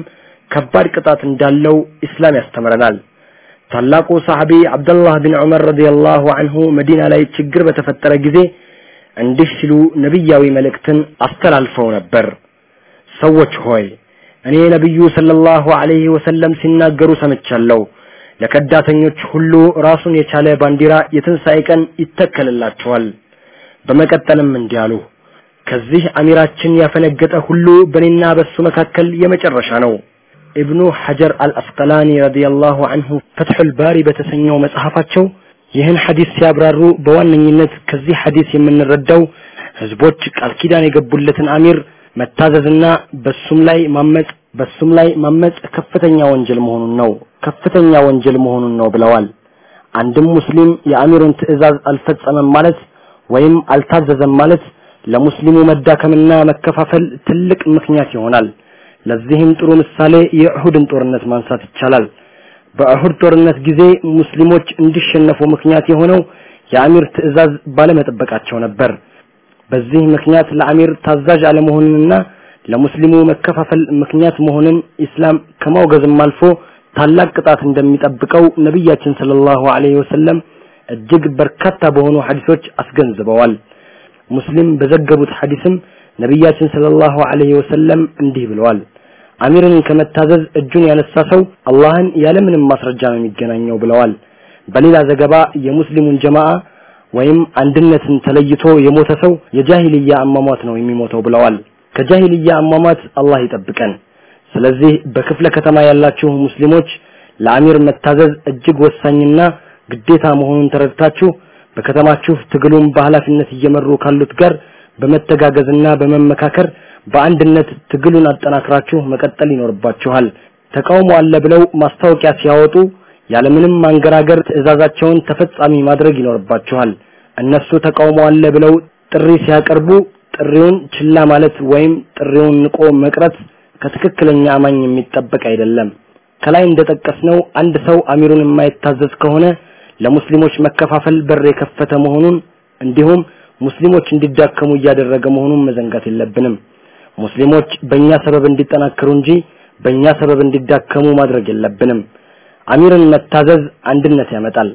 ከባድ ቅጣት እንዳለው ኢስላም ያስተምረናል ታላቁ ሰሐቢ አብደላህ ቢን ዑመር ረዲየላሁ ዐንሁ መዲና ላይ ችግር በተፈጠረ ጊዜ እንዲህ ሲሉ ነቢያዊ መልእክትን አስተላልፈው ነበር። ሰዎች ሆይ እኔ ነቢዩ ሰለላሁ ዐለይሂ ወሰለም ሲናገሩ ሰምቻለሁ። ለከዳተኞች ሁሉ ራሱን የቻለ ባንዲራ የትንሣኤ ቀን ይተከልላቸዋል። በመቀጠልም እንዲህ አሉ ከዚህ አሚራችን ያፈነገጠ ሁሉ በእኔና በሱ መካከል የመጨረሻ ነው ኢብኑ ሐጀር አልአስቀላኒ ረዲየላሁ ዐንሁ ፈትሑል ባሪ በተሰኘው መጽሐፋቸው ይህን ሐዲስ ሲያብራሩ በዋነኝነት ከዚህ ሐዲስ የምንረዳው ህዝቦች ቃል ኪዳን የገቡለትን አሚር መታዘዝና በሱም ላይ ማመጽ በሱም ላይ ማመጽ ከፍተኛ ወንጀል መሆኑን ነው ከፍተኛ ወንጀል መሆኑን ነው ብለዋል። አንድም ሙስሊም የአሚሩን ትዕዛዝ አልፈጸመም ማለት ወይም አልታዘዘም ማለት ለሙስሊሙ መዳከምና መከፋፈል ትልቅ ምክንያት ይሆናል ለዚህም ጥሩ ምሳሌ የእሁድን ጦርነት ማንሳት ይቻላል። በእሁድ ጦርነት ጊዜ ሙስሊሞች እንዲሸነፉ ምክንያት የሆነው የአሚር ትዕዛዝ ባለመጠበቃቸው ነበር። በዚህ ምክንያት ለአሚር ታዛዥ አለመሆንንና ለሙስሊሙ መከፋፈል ምክንያት መሆንን ኢስላም ከማውገዝም አልፎ ታላቅ ቅጣት እንደሚጠብቀው ነቢያችን ሰለላሁ ዐለይሂ ወሰለም እጅግ በርካታ በሆኑ ሐዲሶች አስገንዝበዋል። ሙስሊም በዘገቡት ሐዲስም ነቢያችን ሰለላሁ ዐለይሂ ወሰለም እንዲህ ብለዋል። አሚርን ከመታዘዝ እጁን ያነሳ ሰው አላህን ያለምንም ማስረጃ ነው የሚገናኘው ብለዋል። በሌላ ዘገባ የሙስሊሙን ጀማዓ ወይም አንድነትን ተለይቶ የሞተ ሰው የጃሂልያ አሟሟት ነው የሚሞተው ብለዋል። ከጃሂልያ አሟሟት አላህ ይጠብቀን። ስለዚህ በክፍለ ከተማ ያላችሁ ሙስሊሞች ለአሚር መታዘዝ እጅግ ወሳኝና ግዴታ መሆኑን ተረድታችሁ በከተማችሁ ትግሉን በኃላፊነት እየመሩ ካሉት ጋር በመተጋገዝና በመመካከር በአንድነት ትግሉን አጠናክራችሁ መቀጠል ይኖርባችኋል ተቃውሞ አለ ብለው ማስታወቂያ ሲያወጡ ያለምንም ማንገራገር ትዕዛዛቸውን ተፈጻሚ ማድረግ ይኖርባችኋል እነሱ ተቃውሞ አለ ብለው ጥሪ ሲያቀርቡ ጥሪውን ችላ ማለት ወይም ጥሪውን ንቆ መቅረት ከትክክለኛ አማኝ የሚጠበቅ አይደለም። ከላይ እንደጠቀስነው አንድ ሰው አሚሩን የማይታዘዝ ከሆነ ለሙስሊሞች መከፋፈል በር የከፈተ መሆኑን እንዲሁም ሙስሊሞች እንዲዳከሙ እያደረገ መሆኑን መዘንጋት የለብንም። ሙስሊሞች በእኛ ሰበብ እንዲጠናከሩ እንጂ በእኛ ሰበብ እንዲዳከሙ ማድረግ የለብንም። አሚርን መታዘዝ አንድነት ያመጣል።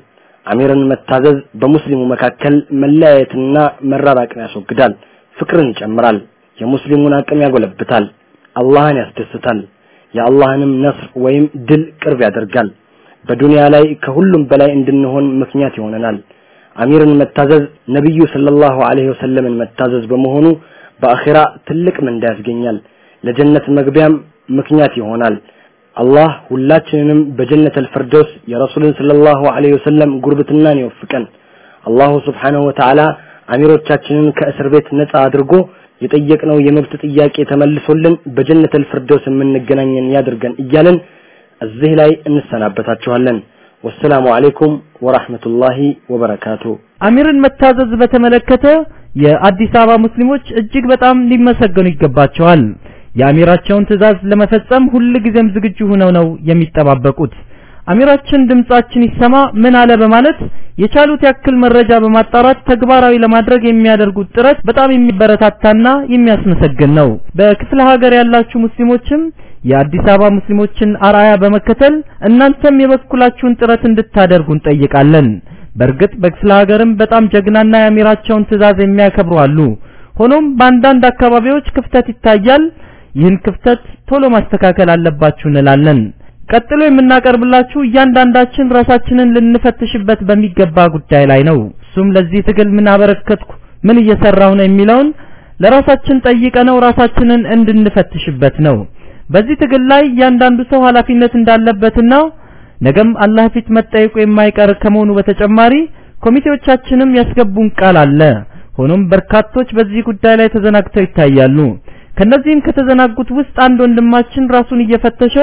አሚርን መታዘዝ በሙስሊሙ መካከል መለያየትና መራራቅን ያስወግዳል፣ ፍቅርን ይጨምራል፣ የሙስሊሙን አቅም ያጎለብታል፣ አላህን ያስደስታል፣ የአላህንም ነስር ወይም ድል ቅርብ ያደርጋል። በዱንያ ላይ ከሁሉም በላይ እንድንሆን ምክንያት ይሆነናል። አሚርን መታዘዝ ነብዩ ሰለላሁ ዐለይሂ ወሰለምን መታዘዝ በመሆኑ በአኺራ ትልቅ ምንዳ ያስገኛል፣ ለጀነት መግቢያም ምክንያት ይሆናል። አላህ ሁላችንንም በጀነተል ፊርደውስ የረሱልን ሰለላሁ ዐለይሂ ወሰለም ጉርብትናን ይወፍቀን። አላሁ ሱብሓነሁ ወተዓላ አሚሮቻችንን ከእስር ቤት ነፃ አድርጎ የጠየቅነው የመብት ጥያቄ ተመልሶልን በጀነተል ፊርደውስ የምንገናኘን ያድርገን እያለን እዚህ ላይ እንሰናበታችኋለን። ወሰላሙ አለይኩም ወራህመቱላሂ ወበረካቱ። አሚርን መታዘዝ በተመለከተ የአዲስ አበባ ሙስሊሞች እጅግ በጣም ሊመሰገኑ ይገባቸዋል። የአሚራቸውን ትዕዛዝ ለመፈጸም ሁል ጊዜም ዝግጁ ሆነው ነው የሚጠባበቁት። አሚራችን ድምጻችን ይሰማ ምን አለ በማለት የቻሉት ያክል መረጃ በማጣራት ተግባራዊ ለማድረግ የሚያደርጉት ጥረት በጣም የሚበረታታና የሚያስመሰግን ነው። በክፍለ ሀገር ያላችሁ ሙስሊሞችም የአዲስ አበባ ሙስሊሞችን አርአያ በመከተል እናንተም የበኩላችሁን ጥረት እንድታደርጉ እንጠይቃለን። በእርግጥ በክፍለ ሀገርም በጣም ጀግናና የአሚራቸውን ትዕዛዝ የሚያከብሩ አሉ። ሆኖም በአንዳንድ አካባቢዎች ክፍተት ይታያል። ይህን ክፍተት ቶሎ ማስተካከል አለባችሁ እንላለን። ቀጥሎ የምናቀርብላችሁ እያንዳንዳችን ራሳችንን ልንፈትሽበት በሚገባ ጉዳይ ላይ ነው። እሱም ለዚህ ትግል ምን አበረከትኩ፣ ምን እየሰራሁ ነው የሚለውን ለራሳችን ጠይቀነው ራሳችንን እንድንፈትሽበት ነው። በዚህ ትግል ላይ እያንዳንዱ ሰው ኃላፊነት እንዳለበትና ነገም አላህ ፊት መጠየቁ የማይቀር ከመሆኑ በተጨማሪ ኮሚቴዎቻችንም ያስገቡን ቃል አለ። ሆኖም በርካቶች በዚህ ጉዳይ ላይ ተዘናግተው ይታያሉ። ከነዚህም ከተዘናጉት ውስጥ አንድ ወንድማችን ራሱን እየፈተሸ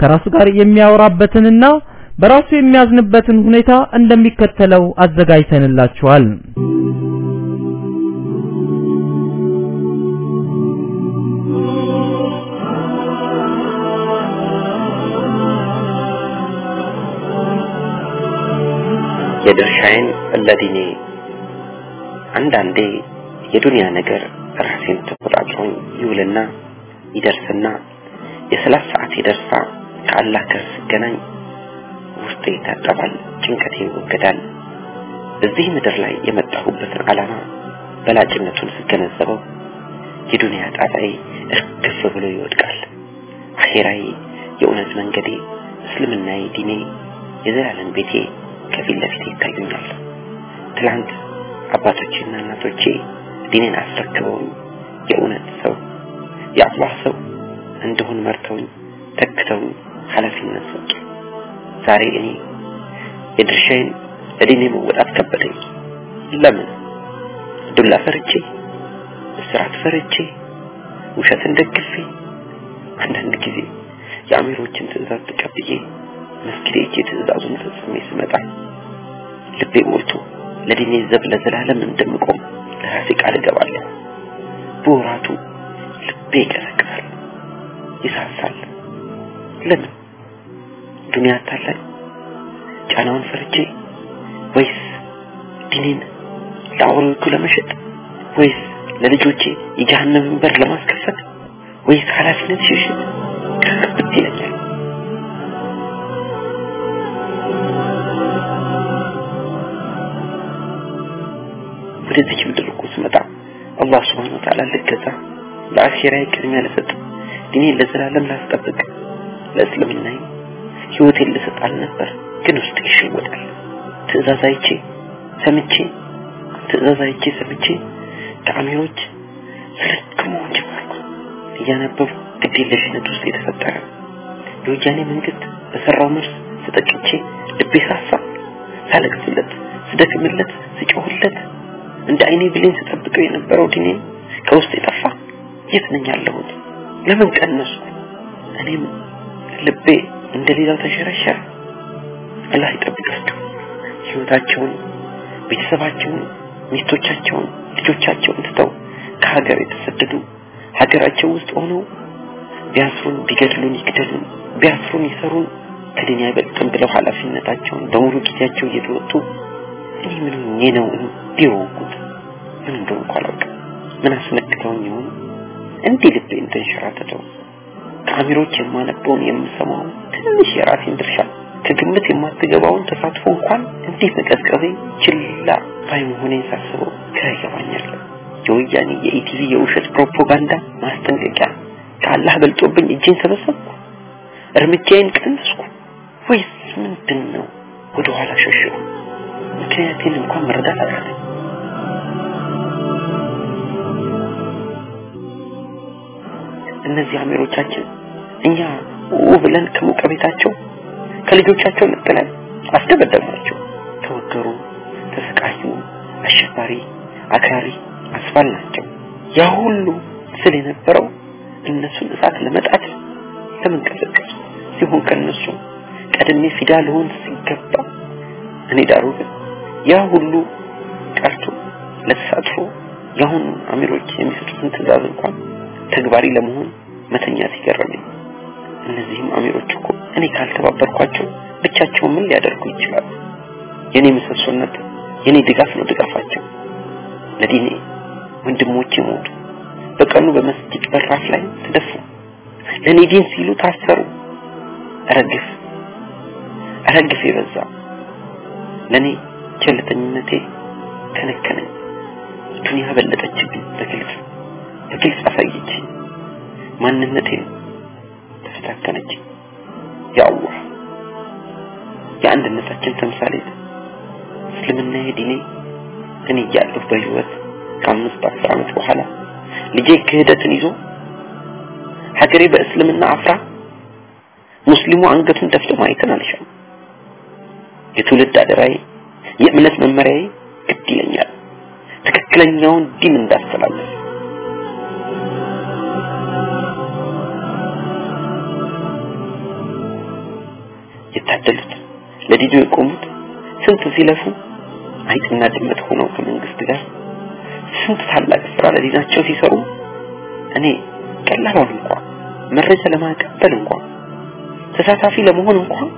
ከራሱ ጋር የሚያወራበትንና በራሱ የሚያዝንበትን ሁኔታ እንደሚከተለው አዘጋጅተንላችኋል። የድርሻዬን ለዲኔ አንዳንዴ የዱንያ ነገር ራሴን ተቆጣጥሮኝ ይውልና ይደርስና የሰላት ሰዓት ይደርሳ ከአላህ ጋር ስገናኝ ውስጤ ይታጠባል፣ ጭንቀቴ ይወገዳል። እዚህ ምድር ላይ የመጣሁበትን ዓላማ በላጭነቱን ስገነዘበው የዱንያ ጣጣዬ እርግፍ ብሎ ይወድቃል። አኼራዬ፣ የእውነት መንገዴ፣ እስልምናዬ፣ ዲኔ፣ የዘላለም ቤቴ ከፊት ለፊት ይታዩኛል። ትላንት አባቶቼና እናቶቼ ዲኔን አስረክበውኝ የእውነት ሰው የአላህ ሰው እንደሆን መርተውኝ ተክተውኝ ኃላፊነት ሰጡ። ዛሬ እኔ የድርሻዬን ለዲኔ መወጣት ከበደኝ። ለምን? ዱላ ፈርቼ፣ እስራት ፈርቼ፣ ውሸትን ደግፌ፣ አንዳንድ ጊዜ የአሚሮችን ትዕዛዝ ተቀብዬ ልቤ ሞልቶ ለዲኔ ዘብ ለዘላለም እንደምቆም ለራሴ ቃል እገባለሁ። በወራቱ ልቤ ይቀሰቅሳል፣ ይሳሳል። ለምን? ዱንያ አታላይ ጫናውን ፈርቼ ወይስ ዲኔን ለአውሬዎቹ ለመሸጥ? ወይስ ለልጆቼ የጀሃነምን በር ለማስከፈት? ወይስ ኃላፊነት ሽሽ ለአኺራዬ ቅድሚያ ልሰጥ ዲኔን ለዘላለም ላስጠብቅ። ለእስልምናዬ ህይወቴን ልሰጥ አልነበር ግን ውስጥ ይሸወዳል። ትእዛዝ አይቼ ሰምቼ ትእዛዝ አይቼ ሰምቼ ከአሚሮች ስልክ መሆን ጀመርኩ። እያነበቡ ግዴለሽነት ውስጥ የተፈጠረ የወያኔ መንግስት በሰራው መርስ ተጠቅቼ ልቤ ሳሳ ሳለቅስለት ስደክምለት ስጮህለት እንደ አይኔ ብሌን ስጠብቀው የነበረው ዲኔ ከውስጥ የጠፋ የት ነኝ ያለሁት? ለምን ቀነስኩ? እኔም ልቤ እንደሌላው ተሸረሸረ። አላህ ይጠብቃቸው። ህይወታቸውን ቤተሰባቸውን ሚስቶቻቸውን ልጆቻቸውን ትተው ከሀገር የተሰደዱ ሀገራቸው ውስጥ ሆነው ቢያስሩን ቢገድሉን ይግደሉን ቢያስሩን ይሰሩን ከዲን አይበልጥም ብለው ኃላፊነታቸውን በሙሉ ጊዜያቸው እየተወጡ እኔ ምን ነው እንዲወጉት ምን እንደሆንኩ አላውቅም። ምን አስነክተውኝ ይሆን እንዲህ ልቤን ተንሸራተተው ከአሚሮች የማነበውን የምሰማው ትንሽ የራሴን ድርሻ ከግምት የማትገባውን ተሳትፎ እንኳን እንዲህ መቀዝቀዜ ችላ ባይ መሆኔን ሳስበው ግራ ይገባኛል። የወያኔ የኢቲቪ የውሸት ፕሮፓጋንዳ ማስጠንቀቂያ ከአላህ በልጦብኝ እጄን ሰበሰብኩ፣ እርምጃዬን ቀነስኩ ወይስ ምንድን ነው? ወደ ኋላ ሸሸሁ። ምክንያቴን እንኳን መረዳት አቃተኝ። እነዚህ አሚሮቻችን እኛ ው ብለን ከሞቀ ቤታቸው ከልጆቻቸው ነጥለን አስደበደብናቸው። ተወገሩ፣ ተሰቃዩ፣ አሸባሪ፣ አክራሪ አስፋል ናቸው። ያ ሁሉ ስል የነበረው እነሱን እሳት ለመጣት ለመንቀሳቀስ ሲሆን ከነሱ ቀድሜ ፊዳ ልሆን ሲገባ እኔ ዳሩ ግን ያ ሁሉ ቀርቶ ለተሳትፎ የአሁኑ አሚሮች የሚሰጡትን ትእዛዝ እንኳን ተግባሪ ለመሆን መተኛ ሲገረመኝ እነዚህም አሚሮች እኮ እኔ ካልተባበርኳቸው ብቻቸውን ምን ሊያደርጉ ይችላሉ? የኔ ምሰሶነት የኔ ድጋፍ ነው ድጋፋቸው። ለዲኔ ወንድሞቼ ሞቱ። በቀኑ በመስጂድ በራፍ ላይ ተደፉ። ለኔ ዲን ሲሉ ታሰሩ። እረግፍ እረግፍ የበዛ ለኔ ቸልተኝነቴ ከነከነኝ። ዱንያ በለጠችብኝ። በግልጽ በግልጽ አሳየችኝ። ማንነቴን ተፈታተነች። ያ አላህ የአንድነታችን ተምሳሌት እስልምና ዲኔ እኔ እያለሁ በህይወት ከአምስት አስር ዓመት በኋላ ልጄ ክህደትን ይዞ ሀገሬ በእስልምና አፍራ ሙስሊሙ አንገቱን ደፍቶ ማየትን አልሻም። የትውልድ አደራዬ የእምነት መመሪያዬ ግድ ይለኛል ትክክለኛውን ዲን እንዳስተላለፍ የታደሉት ለዲኑ የቆሙት ስንት ሲለፉ አይጥና ድመት ሆነው ከመንግስት ጋር ስንት ታላቅ ስራ ለዲናቸው ሲሰሩ እኔ ቀላሏን እንኳን መረጃ ለማቀበል እንኳን ተሳታፊ ለመሆን እንኳን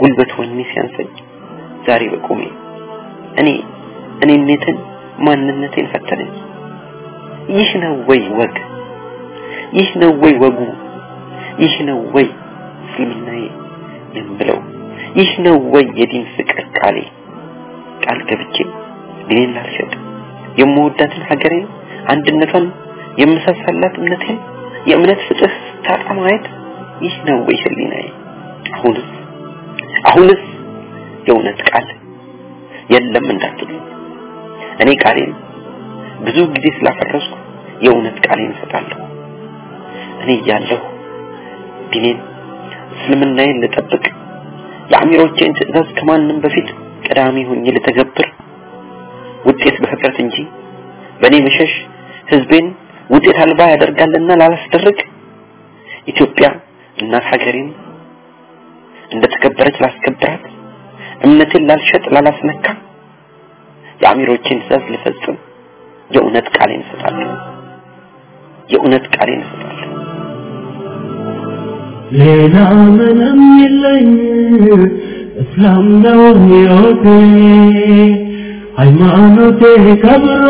ጉልበት ወኔ ሲያንሰኝ ዛሬ በቆሜ እኔ እኔነትን ማንነቴን ፈተነኝ። ይህ ነው ወይ ወግ? ይህ ነው ወይ ወጉ? ይህ ነው ወይ እስልምናዬ የምለው? ይህ ነው ወይ የዲን ፍቅር ቃሌ? ቃል ገብቼ ዲኔን ላልሸጥ የምወዳትን ሀገሬን አንድነቷን የምሳሳላት እምነቴን የእምነት ፍትህ ስታጣ ማየት ይህ ነው ወይ ህሊናዬ? አሁንስ አሁንስ የእውነት ቃል የለም እንዳትሉ እኔ ቃሌን ብዙ ጊዜ ስላፈረስኩ የእውነት ቃሌን እሰጣለሁ። እኔ እያለሁ ዲኔን እስልምናዬን ልጠብቅ። የአሚሮቼን ትእዛዝ ከማንም በፊት ቀዳሚ ሆኜ ልተገብር። ውጤት በህብረት እንጂ በእኔ መሸሽ ህዝቤን ውጤት አልባ ያደርጋልና ላላስደርግ ኢትዮጵያ እናት ሀገሬን እንደተከበረች ላስከብራት እምነቴን ላልሸጥ ላላስነካ የአሚሮቼን ትእዛዝ ልፈጽም። የእውነት ቃሌን እሰጣለሁ። የእውነት ቃሌን እሰጣለሁ ሌላ ምንም የለኝ እስላም ነው ሕይወቴ። ሃይማኖቴ ከብሮ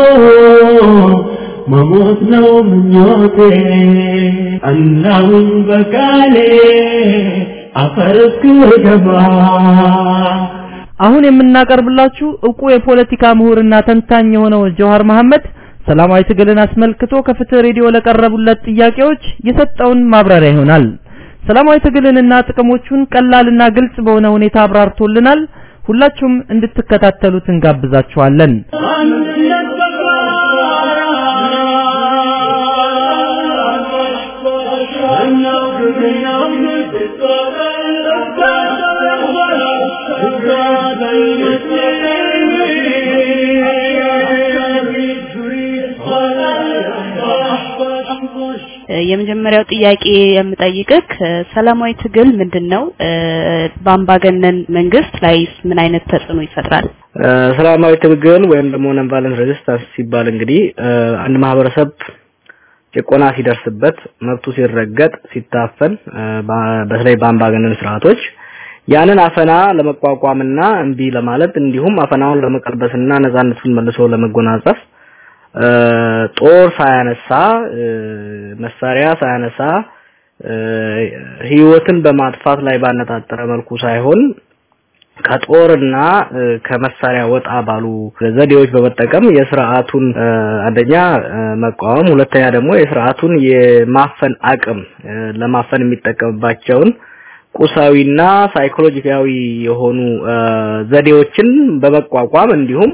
መሞት ነው ምኞቴ። አላሁን በቃሌ አፈር እስክገባ። አሁን የምናቀርብላችሁ እውቁ የፖለቲካ ምሁርና ተንታኝ የሆነው ጀዋር መሐመድ ሰላማዊ ትግልን አስመልክቶ ከፍትህ ሬዲዮ ለቀረቡለት ጥያቄዎች የሰጠውን ማብራሪያ ይሆናል። ሰላማዊ ትግልንና ጥቅሞቹን ቀላልና ግልጽ በሆነ ሁኔታ አብራርቶልናል። ሁላችሁም እንድትከታተሉት እንጋብዛችኋለን። የመጀመሪያው ጥያቄ የምጠይቅህ ሰላማዊ ትግል ምንድነው? በአምባገነን መንግስት ላይ ምን አይነት ተጽዕኖ ይፈጥራል? ሰላማዊ ትግል ወይም ደግሞ non violence resistance ሲባል እንግዲህ አንድ ማህበረሰብ ጭቆና ሲደርስበት መብቱ ሲረገጥ ሲታፈን በተለይ በአምባገነን ስርዓቶች ያንን አፈና ለመቋቋምና እምቢ ለማለት እንዲሁም አፈናውን ለመቀልበስና ነፃነቱን መልሶ ለመጎናጸፍ ጦር ሳያነሳ መሳሪያ ሳያነሳ ህይወትን በማጥፋት ላይ ባነጣጠረ መልኩ ሳይሆን ከጦርና ከመሳሪያ ወጣ ባሉ ዘዴዎች በመጠቀም የስርዓቱን አንደኛ መቃወም፣ ሁለተኛ ደግሞ የስርዓቱን የማፈን አቅም ለማፈን የሚጠቀምባቸውን ቁሳዊና ሳይኮሎጂካዊ የሆኑ ዘዴዎችን በመቋቋም እንዲሁም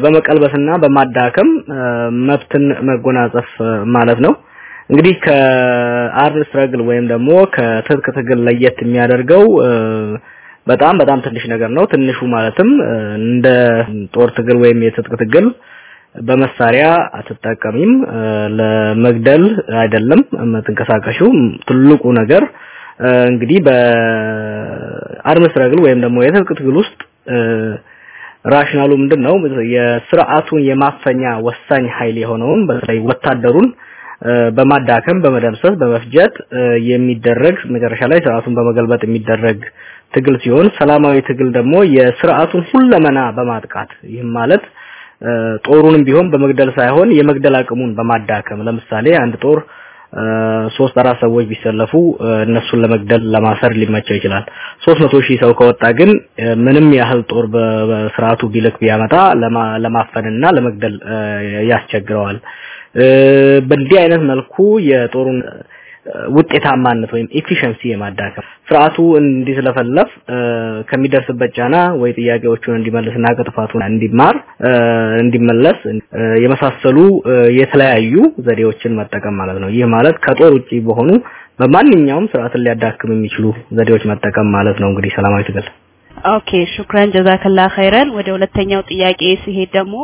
በመቀልበስና በማዳከም መብትን መጎናጸፍ ማለት ነው። እንግዲህ ከአርም ስትረግል ወይም ደግሞ ከትጥቅ ትግል ለየት የሚያደርገው በጣም በጣም ትንሽ ነገር ነው። ትንሹ ማለትም እንደ ጦር ትግል ወይም የትጥቅ ትግል በመሳሪያ አትጠቀሚም፣ ለመግደል አይደለም የምትንቀሳቀሹ። ትልቁ ነገር እንግዲህ በአርም ስትረግል ወይም ደግሞ የትጥቅ ትግል ውስጥ ራሽናሉ ምንድን ነው? የስርዓቱን የማፈኛ ወሳኝ ኃይል የሆነውን በተለይ ወታደሩን በማዳከም በመደምሰስ በመፍጀት የሚደረግ መጨረሻ ላይ ስርዓቱን በመገልበጥ የሚደረግ ትግል ሲሆን ሰላማዊ ትግል ደግሞ የስርዓቱን ሁለመና በማጥቃት ይህም ማለት ጦሩንም ቢሆን በመግደል ሳይሆን የመግደል አቅሙን በማዳከም ለምሳሌ አንድ ጦር ሶስት አራት ሰዎች ቢሰለፉ እነሱን ለመግደል ለማሰር ሊመቸው ይችላል። ሶስት መቶ ሺህ ሰው ከወጣ ግን ምንም ያህል ጦር በስርዓቱ ቢልክ ቢያመጣ ለማፈንና ለመግደል ያስቸግረዋል። በእንዲህ አይነት መልኩ የጦሩን ውጤታማነት ወይም ኤፊሽንሲ የማዳከም ስርዓቱ እንዲስለፈለፍ ከሚደርስበት ጫና ወይ ጥያቄዎቹን እንዲመልስና ከጥፋቱን እንዲማር እንዲመለስ የመሳሰሉ የተለያዩ ዘዴዎችን መጠቀም ማለት ነው። ይህ ማለት ከጦር ውጪ በሆኑ በማንኛውም ስርዓትን ሊያዳክም የሚችሉ ዘዴዎች መጠቀም ማለት ነው። እንግዲህ ሰላማዊ ትግል okay شكرا جزاك الله خيرا። ወደ ሁለተኛው ጥያቄ ሲሄድ ደግሞ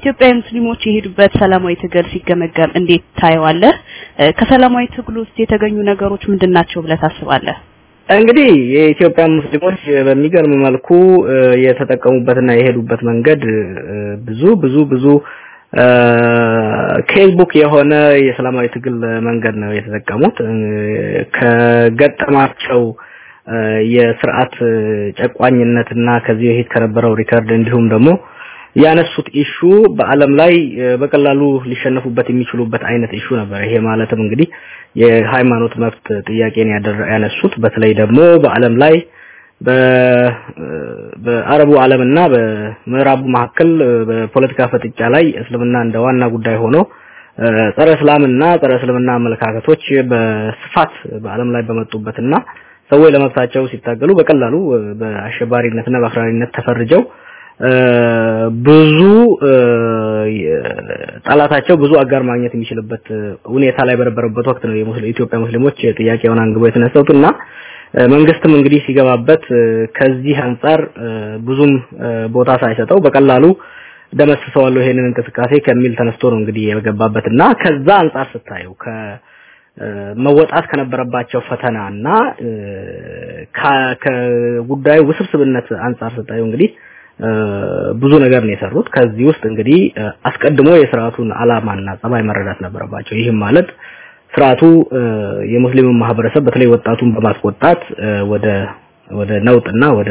ኢትዮጵያዊ ሙስሊሞች የሄዱበት ሰላማዊ ትግል ሲገመገም እንዴት ታየዋለህ? ከሰላማዊ ትግል ውስጥ የተገኙ ነገሮች ምንድን ናቸው ብለህ ታስባለህ? እንግዲህ የኢትዮጵያ ሙስሊሞች በሚገርም መልኩ የተጠቀሙበትና የሄዱበት መንገድ ብዙ ብዙ ብዙ casebook የሆነ የሰላማዊ ትግል መንገድ ነው የተጠቀሙት ከገጠማቸው የስርዓት ጨቋኝነትና ከዚህ በፊት ከነበረው record እንዲሁም ደግሞ ያነሱት issue በአለም ላይ በቀላሉ ሊሸነፉበት የሚችሉበት አይነት issue ነበር። ይሄ ማለትም እንግዲህ የሃይማኖት መብት ጥያቄን ያነሱት በተለይ ደግሞ በአለም ላይ በአረቡ ዓለምና በምዕራቡ መካከል በፖለቲካ ፍጥጫ ላይ እስልምና እንደ ዋና ጉዳይ ሆኖ ጸረ እስላምና ጸረ እስልምና አመለካከቶች በስፋት በአለም ላይ በመጡበትና ሰዎች ለመብታቸው ሲታገሉ በቀላሉ በአሸባሪነትና በአክራሪነት ተፈርጀው ብዙ ጠላታቸው ብዙ አጋር ማግኘት የሚችልበት ሁኔታ ላይ በነበረበት ወቅት ነው የኢትዮጵያ ሙስሊሞች ጥያቄውን አንግበው የተነሱት እና መንግስትም እንግዲህ ሲገባበት ከዚህ አንጻር ብዙም ቦታ ሳይሰጠው በቀላሉ ደመስሰዋለሁ ይሄንን እንቅስቃሴ ከሚል ተነስቶ ነው እንግዲህ የገባበትና ከዛ አንጻር ስታየው መወጣት ከነበረባቸው ፈተና እና ከጉዳዩ ውስብስብነት አንጻር ስታዩ እንግዲህ ብዙ ነገር ነው የሰሩት። ከዚህ ውስጥ እንግዲህ አስቀድሞ የስርዓቱን አላማና ጸባይ መረዳት ነበረባቸው። ይህም ማለት ስርዓቱ የሙስሊሙን ማህበረሰብ በተለይ ወጣቱን በማስቆጣት ወደ ወደ ነውጥና ወደ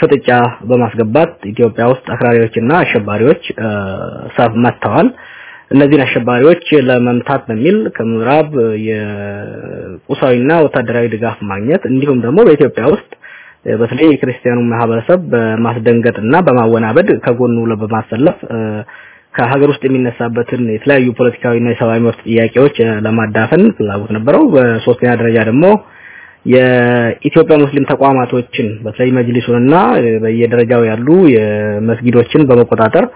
ፍጥጫ በማስገባት ኢትዮጵያ ውስጥ አክራሪዎችና አሸባሪዎች ሳብ መጥተዋል። እነዚህን አሸባሪዎች ለመምታት በሚል ከምዕራብ የቁሳዊና ወታደራዊ ድጋፍ ማግኘት እንዲሁም ደግሞ በኢትዮጵያ ውስጥ በተለይ የክርስቲያኑ ማህበረሰብ በማስደንገጥና በማወናበድ ከጎኑ በማሰለፍ ከሀገር ውስጥ የሚነሳበትን የተለያዩ ፖለቲካዊና የሰብአዊ መብት ጥያቄዎች ለማዳፈን ፍላጎት ነበረው። በሶስተኛ ደረጃ ደግሞ የኢትዮጵያ ሙስሊም ተቋማቶችን በተለይ መጅሊሱንና በየደረጃው ያሉ የመስጊዶችን በመቆጣጠር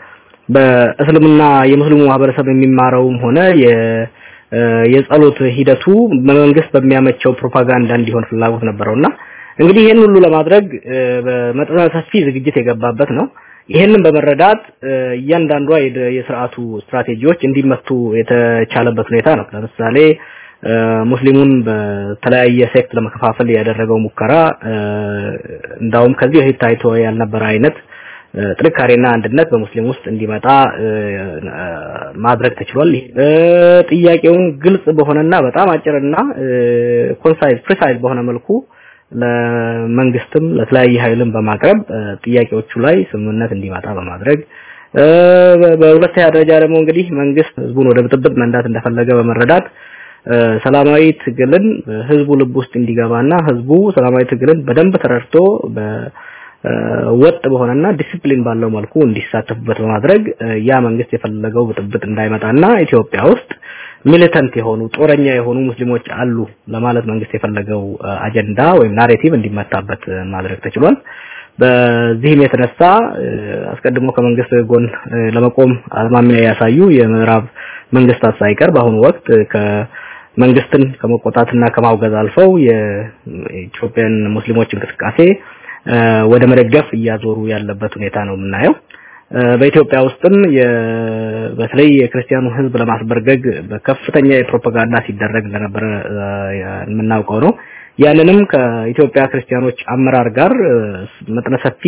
በእስልምና የሙስሊሙ ማህበረሰብ የሚማረውም ሆነ የጸሎት ሂደቱ በመንግስት በሚያመቸው ፕሮፓጋንዳ እንዲሆን ፍላጎት ነበረውና እንግዲህ ይህን ሁሉ ለማድረግ በመጠነ ሰፊ ዝግጅት የገባበት ነው። ይህንን በመረዳት እያንዳንዷ የስርዓቱ ስትራቴጂዎች እንዲመቱ የተቻለበት ሁኔታ ነው። ለምሳሌ ሙስሊሙን በተለያየ ሴክት ለመከፋፈል ያደረገው ሙከራ እንዳውም ከዚህ በፊት ታይቶ ያልነበረ አይነት ጥንካሬና አንድነት በሙስሊም ውስጥ እንዲመጣ ማድረግ ተችሏል። ጥያቄውን ግልጽ በሆነና በጣም አጭርና concise precise በሆነ መልኩ ለመንግስትም ለተለያየ ኃይልም በማቅረብ ጥያቄዎቹ ላይ ስምምነት እንዲመጣ በማድረግ በሁለተኛ ደረጃ ደግሞ እንግዲህ መንግስት ህዝቡን ወደ ብጥብጥ መንዳት እንደፈለገ በመረዳት ሰላማዊ ትግልን ህዝቡ ልብ ውስጥ እንዲገባና ህዝቡ ሰላማዊ ትግልን በደንብ ተረድቶ ወጥ በሆነና ዲሲፕሊን ባለው መልኩ እንዲሳተፉበት በማድረግ ያ መንግስት የፈለገው ብጥብጥ እንዳይመጣና ኢትዮጵያ ውስጥ militant የሆኑ ጦረኛ የሆኑ ሙስሊሞች አሉ ለማለት መንግስት የፈለገው አጀንዳ ወይም narrative እንዲመታበት ማድረግ ተችሏል። በዚህም የተነሳ አስቀድሞ ከመንግስት ጎን ለመቆም አዝማሚያ ያሳዩ የምዕራብ መንግስታት ሳይቀር በአሁኑ ወቅት ከመንግስትን ከመቆጣትና ከማውገዝ አልፈው የኢትዮጵያን ሙስሊሞች እንቅስቃሴ ወደ መደገፍ እያዞሩ ያለበት ሁኔታ ነው የምናየው። በኢትዮጵያ ውስጥም በተለይ የክርስቲያኑ ህዝብ ለማስበርገግ በከፍተኛ የፕሮፓጋንዳ ሲደረግ እንደነበረ የምናውቀው ነው። ያንንም ከኢትዮጵያ ክርስቲያኖች አመራር ጋር መጠነ ሰፊ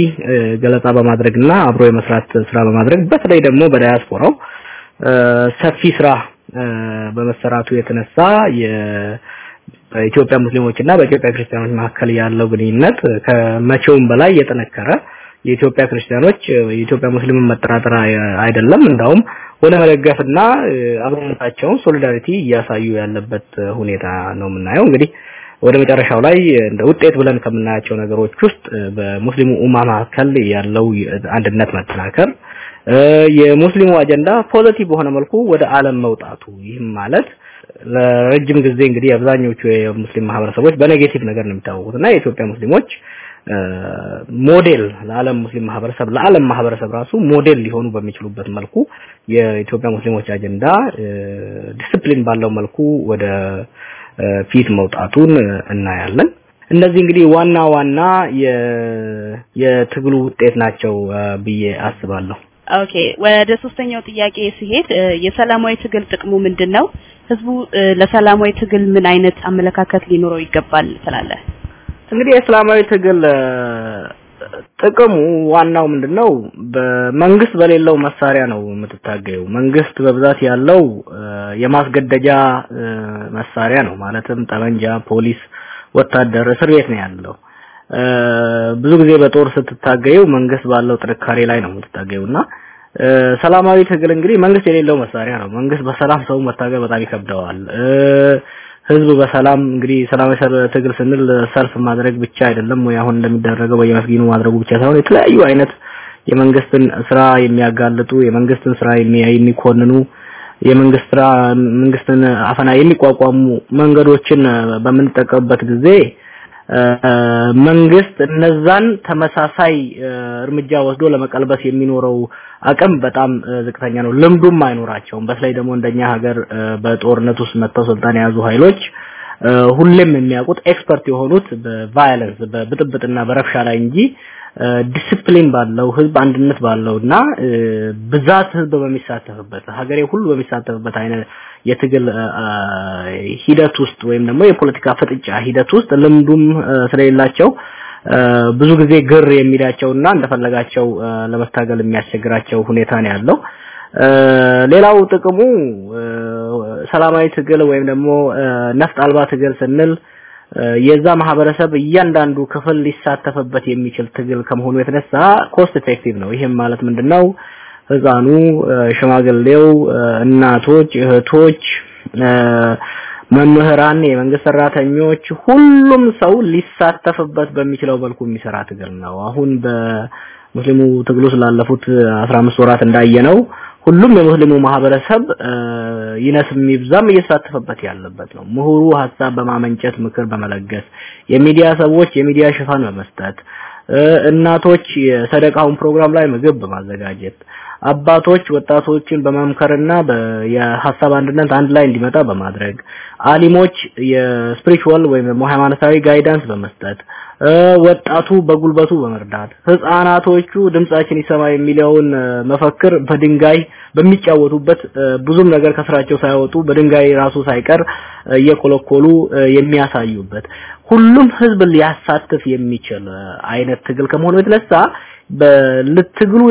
ገለጻ በማድረግና አብሮ የመስራት ስራ በማድረግ በተለይ ደግሞ በዳያስፖራው ሰፊ ስራ በመሰራቱ የተነሳ በኢትዮጵያ ሙስሊሞች እና በኢትዮጵያ ክርስቲያኖች መካከል ያለው ግንኙነት ከመቼውም በላይ የጠነከረ የኢትዮጵያ ክርስቲያኖች የኢትዮጵያ ሙስሊምን መጠራጠር አይደለም እንዳውም ወደ መደገፍና አብሮነታቸውን solidarity እያሳዩ ያለበት ሁኔታ ነው የምናየው። እንግዲህ ወደ መጨረሻው ላይ እንደ ውጤት ብለን ከምናያቸው ነገሮች ውስጥ በሙስሊሙ ኡማ መካከል ያለው አንድነት መጠናከር፣ የሙስሊሙ አጀንዳ positive በሆነ መልኩ ወደ ዓለም መውጣቱ ይህም ማለት ለረጅም ጊዜ እንግዲህ አብዛኞቹ የሙስሊም ማህበረሰቦች በ negative ነገር ነው የሚታወቁት እና የኢትዮጵያ ሙስሊሞች ሞዴል ለዓለም ሙስሊም ማህበረሰብ ለዓለም ማህበረሰብ ራሱ ሞዴል ሊሆኑ በሚችሉበት መልኩ የኢትዮጵያ ሙስሊሞች አጀንዳ ዲስፕሊን ባለው መልኩ ወደ ፊት መውጣቱን እናያለን። እነዚህ እንግዲህ ዋና ዋና የትግሉ ውጤት ናቸው ብዬ አስባለሁ። okay ወደ ሶስተኛው ጥያቄ ሲሄድ የሰላማዊ ትግል ጥቅሙ ምንድን ነው? ህዝቡ ለሰላማዊ ትግል ምን አይነት አመለካከት ሊኖረው ይገባል ትላለህ? እንግዲህ የእስላማዊ ትግል ጥቅሙ ዋናው ምንድነው? በመንግስት በሌለው መሳሪያ ነው የምትታገየው። መንግስት በብዛት ያለው የማስገደጃ መሳሪያ ነው። ማለትም ጠመንጃ፣ ፖሊስ፣ ወታደር፣ እስር ቤት ነው ያለው። ብዙ ጊዜ በጦር ስትታገየው መንግስት ባለው ጥንካሬ ላይ ነው የምትታገየው ሰላማዊ ትግል እንግዲህ መንግስት የሌለው መሳሪያ ነው። መንግስት በሰላም ሰው መታገል በጣም ይከብደዋል። ህዝብ በሰላም እንግዲህ ሰላማዊ ትግል ስንል ሰልፍ ማድረግ ብቻ አይደለም ወይ? አሁን እንደሚደረገው በየመስጊኑ ማድረጉ ብቻ ሳይሆን የተለያዩ አይነት የመንግስትን ስራ የሚያጋልጡ የመንግስትን ስራ የሚኮንኑ የመንግስት ስራ መንግስትን አፈና የሚቋቋሙ መንገዶችን በምንጠቀምበት ጊዜ መንግስት እነዛን ተመሳሳይ እርምጃ ወስዶ ለመቀልበስ የሚኖረው አቅም በጣም ዝቅተኛ ነው። ልምዱም አይኖራቸውም። በተለይ ደግሞ እንደኛ ሀገር በጦርነት ውስጥ መጥተው ስልጣን የያዙ ኃይሎች ሁሌም የሚያውቁት expert የሆኑት በ violence በብጥብጥና በረብሻ ላይ እንጂ ዲሲፕሊን ባለው ህዝብ አንድነት ባለውና ብዛት ህዝብ በሚሳተፍበት ሀገሬው ሁሉ በሚሳተፍበት አይነት የትግል ሂደት ውስጥ ወይም ደግሞ የፖለቲካ ፍጥጫ ሂደት ውስጥ ልምዱም ስለሌላቸው ብዙ ጊዜ ግር የሚላቸውና እንደፈለጋቸው ለመታገል የሚያስቸግራቸው ሁኔታ ነው ያለው። ሌላው ጥቅሙ ሰላማዊ ትግል ወይም ደግሞ ነፍጥ አልባ ትግል ስንል የዛ ማህበረሰብ እያንዳንዱ ክፍል ሊሳተፍበት የሚችል ትግል ከመሆኑ የተነሳ cost effective ነው። ይህም ማለት ምንድነው? ህፃኑ፣ ሽማግሌው፣ እናቶች፣ እህቶች፣ መምህራን፣ የመንግስት ሰራተኞች ሁሉም ሰው ሊሳተፍበት በሚችለው መልኩ የሚሰራ ትግል ነው። አሁን በሙስሊሙ ትግሉ ስላለፉት 15 ወራት እንዳየነው ሁሉም የሙስሊሙ ማህበረሰብ ይነስም ይብዛም እየተሳተፈበት ያለበት ነው። ምሁሩ ሀሳብ በማመንጨት ምክር በመለገስ የሚዲያ ሰዎች የሚዲያ ሽፋን በመስጠት እናቶች የሰደቃውን ፕሮግራም ላይ ምግብ በማዘጋጀት አባቶች ወጣቶችን በመምከርና የሀሳብ አንድነት አንድ ላይ እንዲመጣ በማድረግ አሊሞች የስፒሪቹዋል ወይም ሃይማኖታዊ ጋይዳንስ በመስጠት ወጣቱ በጉልበቱ በመርዳት ህፃናቶቹ ድምጻችን ይሰማ የሚለውን መፈክር በድንጋይ በሚጫወቱበት ብዙም ነገር ከስራቸው ሳይወጡ በድንጋይ ራሱ ሳይቀር እየኮለኮሉ የሚያሳዩበት ሁሉም ህዝብ ሊያሳትፍ የሚችል አይነት ትግል ከመሆኑ የተነሳ በትግሉ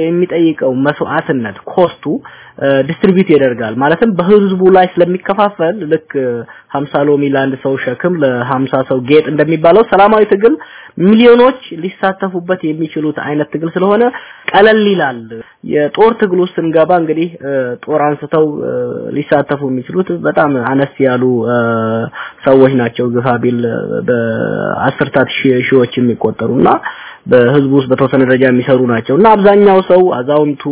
የሚጠይቀው መስዋዕትነት cost ኡ distribute ያደርጋል ማለትም በህዝቡ ላይ ስለሚከፋፈል ልክ 50 ሎሚ ለአንድ ሰው ሸክም ለ50 ሰው ጌጥ እንደሚባለው ሰላማዊ ትግል ሚሊዮኖች ሊሳተፉበት የሚችሉት አይነት ትግል ስለሆነ ቀለል ይላል። የጦር ትግል ውስጥ ስንገባ እንግዲህ ጦር አንስተው ሊሳተፉ የሚችሉት በጣም አነስ ያሉ ሰዎች ናቸው። ግፋ ቢል በአስርታት ሺዎች የሚቆጠሩና በህዝቡ ውስጥ በተወሰነ ደረጃ የሚሰሩ ናቸው እና አብዛኛው ሰው አዛውንቱ፣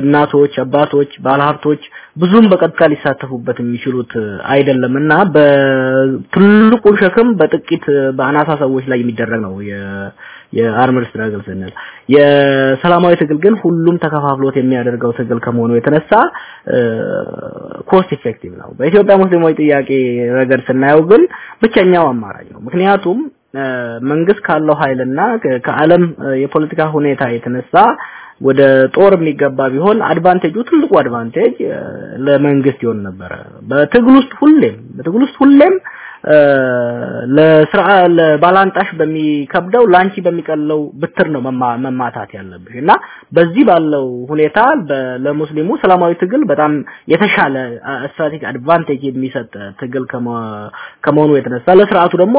እናቶች፣ አባቶች፣ ባለሀብቶች ብዙም በቀጥታ ሊሳተፉበት የሚችሉት አይደለም እና በትልቁ ሸክም በጥቂት በአናሳ ሰዎች ላይ የሚደረግ ነው የ armed struggle ስንል። የሰላማዊ ትግል ግን ሁሉም ተከፋፍሎት የሚያደርገው ትግል ከመሆኑ የተነሳ cost effective ነው። በኢትዮጵያ ሙስሊሞች ጥያቄ ረገድ ስናየው ግን ብቸኛው አማራጭ ነው። ምክንያቱም መንግስት ካለው ኃይልና ከዓለም የፖለቲካ ሁኔታ የተነሳ ወደ ጦር የሚገባ ቢሆን advantage ኡ ትልቁ advantage ለመንግስት ይሆን ነበረ። በትግል ውስጥ ሁሌም በትግል ውስጥ ሁሌም ለስራ ለባላንጣሽ በሚከብደው ላንቺ በሚቀለው ብትር ነው መማታት ያለብሽ እና በዚህ ባለው ሁኔታ ለሙስሊሙ ሰላማዊ ትግል በጣም የተሻለ strategic advantage የሚሰጥ ትግል ከመሆኑ የተነሳ ለስርዓቱ ደግሞ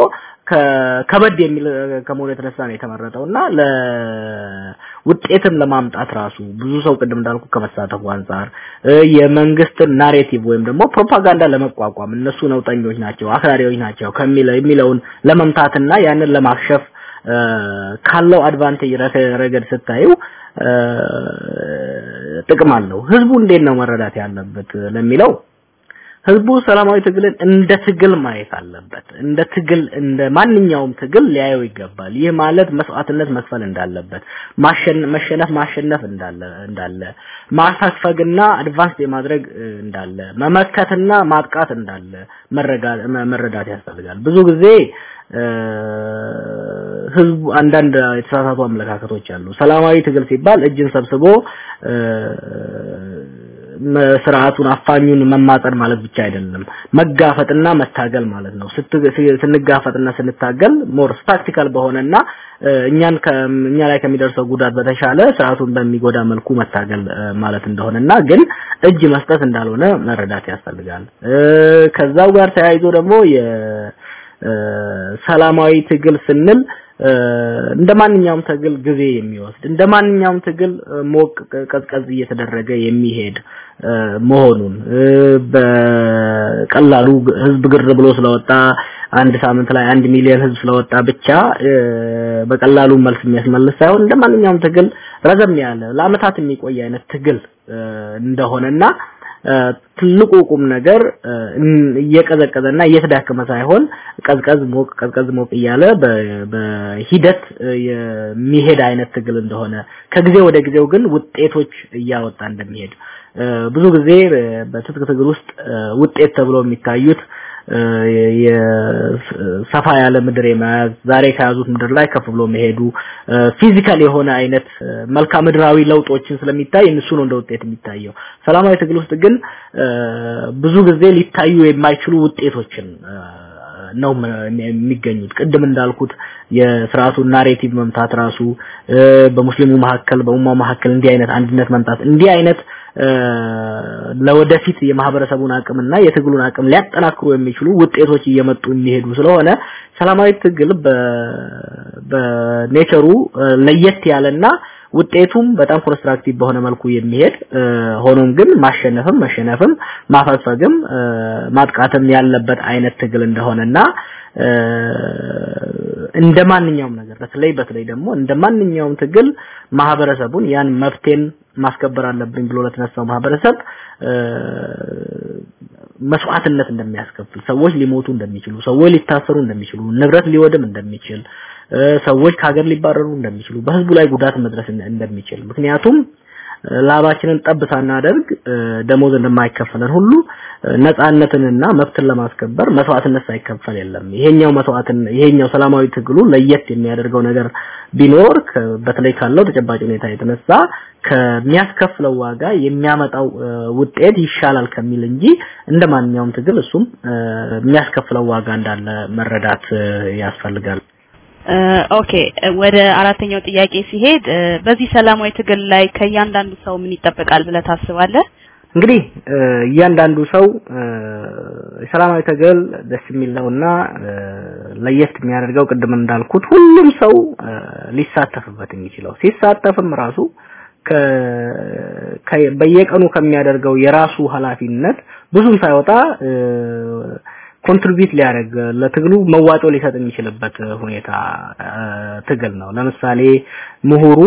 ከበድ የሚል ከመሆኑ የተነሳ ነው የተመረጠው ለውጤትም ለማምጣት ራሱ ብዙ ሰው ቅድም እንዳልኩ ከመሳተፉ አንጻር የመንግስትን narrative ወይም ደግሞ ፕሮፓጋንዳ ለመቋቋም እነሱ ነውጠኞች ናቸው፣ አክራሪዎች ናቸው የሚለውን ለመምታትና ያንን ለማክሸፍ ካለው advantage ረገድ ስታዩ ጥቅም አለው። ህዝቡ እንዴት ነው መረዳት ያለበት ለሚለው ህዝቡ ሰላማዊ ትግልን እንደ ትግል ማየት አለበት። እንደ ትግል እንደ ማንኛውም ትግል ሊያየው ይገባል። ይህ ማለት መስዋዕትነት መክፈል እንዳለበት፣ መሸነፍ ማሸነፍ እንዳለ እንዳለ ማሳፈግና አድቫንስ የማድረግ እንዳለ፣ መመከትና ማጥቃት እንዳለ መረዳት ያስፈልጋል። ብዙ ጊዜ ህዝቡ አንዳንድ የተሳሳቱ አመለካከቶች አሉ። ሰላማዊ ትግል ሲባል እጅን ሰብስቦ ስርዓቱን አፋኙን መማጸን ማለት ብቻ አይደለም። መጋፈጥና መታገል ማለት ነው። ስንጋፈጥና ስንታገል more practical በሆነና እኛን እኛ ላይ ከሚደርሰው ጉዳት በተሻለ ስርዓቱን በሚጎዳ መልኩ መታገል ማለት እንደሆነና ግን እጅ መስጠት እንዳልሆነ መረዳት ያስፈልጋል። ከዛው ጋር ተያይዞ ደግሞ የሰላማዊ ትግል ስንል እንደ ማንኛውም ትግል ጊዜ የሚወስድ እንደ ማንኛውም ትግል ሞቅ ቀዝቀዝ እየተደረገ የሚሄድ መሆኑን። በቀላሉ ህዝብ ግር ብሎ ስለወጣ አንድ ሳምንት ላይ አንድ ሚሊዮን ህዝብ ስለወጣ ብቻ በቀላሉ መልስ የሚያስመልስ ሳይሆን እንደ ማንኛውም ትግል ረዘም ያለ ለአመታት የሚቆይ አይነት ትግል እንደሆነና ትልቁ ቁም ነገር እየቀዘቀዘና እየተዳከመ ሳይሆን ቀዝቀዝ ሞቅ ቀዝቀዝ ሞቅ እያለ በሂደት የሚሄድ አይነት ትግል እንደሆነ ከጊዜ ወደ ጊዜው ግን ውጤቶች እያወጣ እንደሚሄድ ብዙ ጊዜ በትጥቅ ትግል ውስጥ ውጤት ተብሎ የሚታዩት የሰፋ ያለ ምድር የመያዝ ዛሬ ከያዙት ምድር ላይ ከፍ ብሎ መሄዱ physical የሆነ አይነት መልክዓ ምድራዊ ለውጦችን ስለሚታይ እነሱ ነው እንደ ውጤት የሚታየው። ሰላማዊ ትግል ውስጥ ግን ብዙ ጊዜ ሊታዩ የማይችሉ ውጤቶችን ነው የሚገኙት። ቅድም እንዳልኩት የስርዓቱን narrative መምታት ራሱ በሙስሊሙ መካከል በኡማው መካከል እንዲህ አይነት አንድነት መምጣት እንዲህ አይነት ለወደፊት የማህበረሰቡን አቅምና የትግሉን አቅም ሊያጠናክሩ የሚችሉ ውጤቶች እየመጡ የሚሄዱ ስለሆነ ሰላማዊ ትግል በ nature ኡ ለየት ያለና ውጤቱም በጣም constructive በሆነ መልኩ የሚሄድ ሆኖም ግን ማሸነፍም መሸነፍም ማፈግፈግም ማጥቃትም ያለበት አይነት ትግል እንደሆነና እንደ ማንኛውም ነገር በተለይ በተለይ ደግሞ እንደ ማንኛውም ትግል ማህበረሰቡን ያን መብቴን ማስከበር አለብኝ ብሎ ለተነሳው ማህበረሰብ መስዋዕትነት እንደሚያስከፍል ሰዎች ሊሞቱ እንደሚችሉ ሰዎች ሊታሰሩ እንደሚችሉ ንብረት ሊወድም እንደሚችል ሰዎች ከሀገር ሊባረሩ እንደሚችሉ በህዝቡ ላይ ጉዳት መድረስ እንደሚችል። ምክንያቱም ላባችንን ጠብ ሳናደርግ ደሞዝ እንደማይከፈለን ሁሉ ነፃነትንና መብትን ለማስከበር መስዋዕትነት ሳይከፈል የለም። ይሄኛው መስዋዕትን ይሄኛው ሰላማዊ ትግሉ ለየት የሚያደርገው ነገር ቢኖር በተለይ ካለው ተጨባጭ ሁኔታ የተነሳ ከሚያስከፍለው ዋጋ የሚያመጣው ውጤት ይሻላል ከሚል እንጂ እንደ ማንኛውም ትግል እሱም የሚያስከፍለው ዋጋ እንዳለ መረዳት ያስፈልጋል። okay ወደ አራተኛው ጥያቄ ሲሄድ በዚህ ሰላማዊ ትግል ላይ ከእያንዳንዱ ሰው ምን ይጠበቃል ብለህ ታስባለህ? እንግዲህ እያንዳንዱ ሰው የሰላማዊ ትግል ደስ የሚል ነውና ለየት የሚያደርገው ቅድም እንዳልኩት ሁሉም ሰው ሊሳተፍበት የሚችለው ሲሳተፍም ራሱ በየቀኑ ከሚያደርገው የራሱ ኃላፊነት ብዙም ሳይወጣ contribute ሊያደርግ ለትግሉ መዋጮ ሊሰጥ የሚችልበት ሁኔታ ትግል ነው። ለምሳሌ ምሁሩ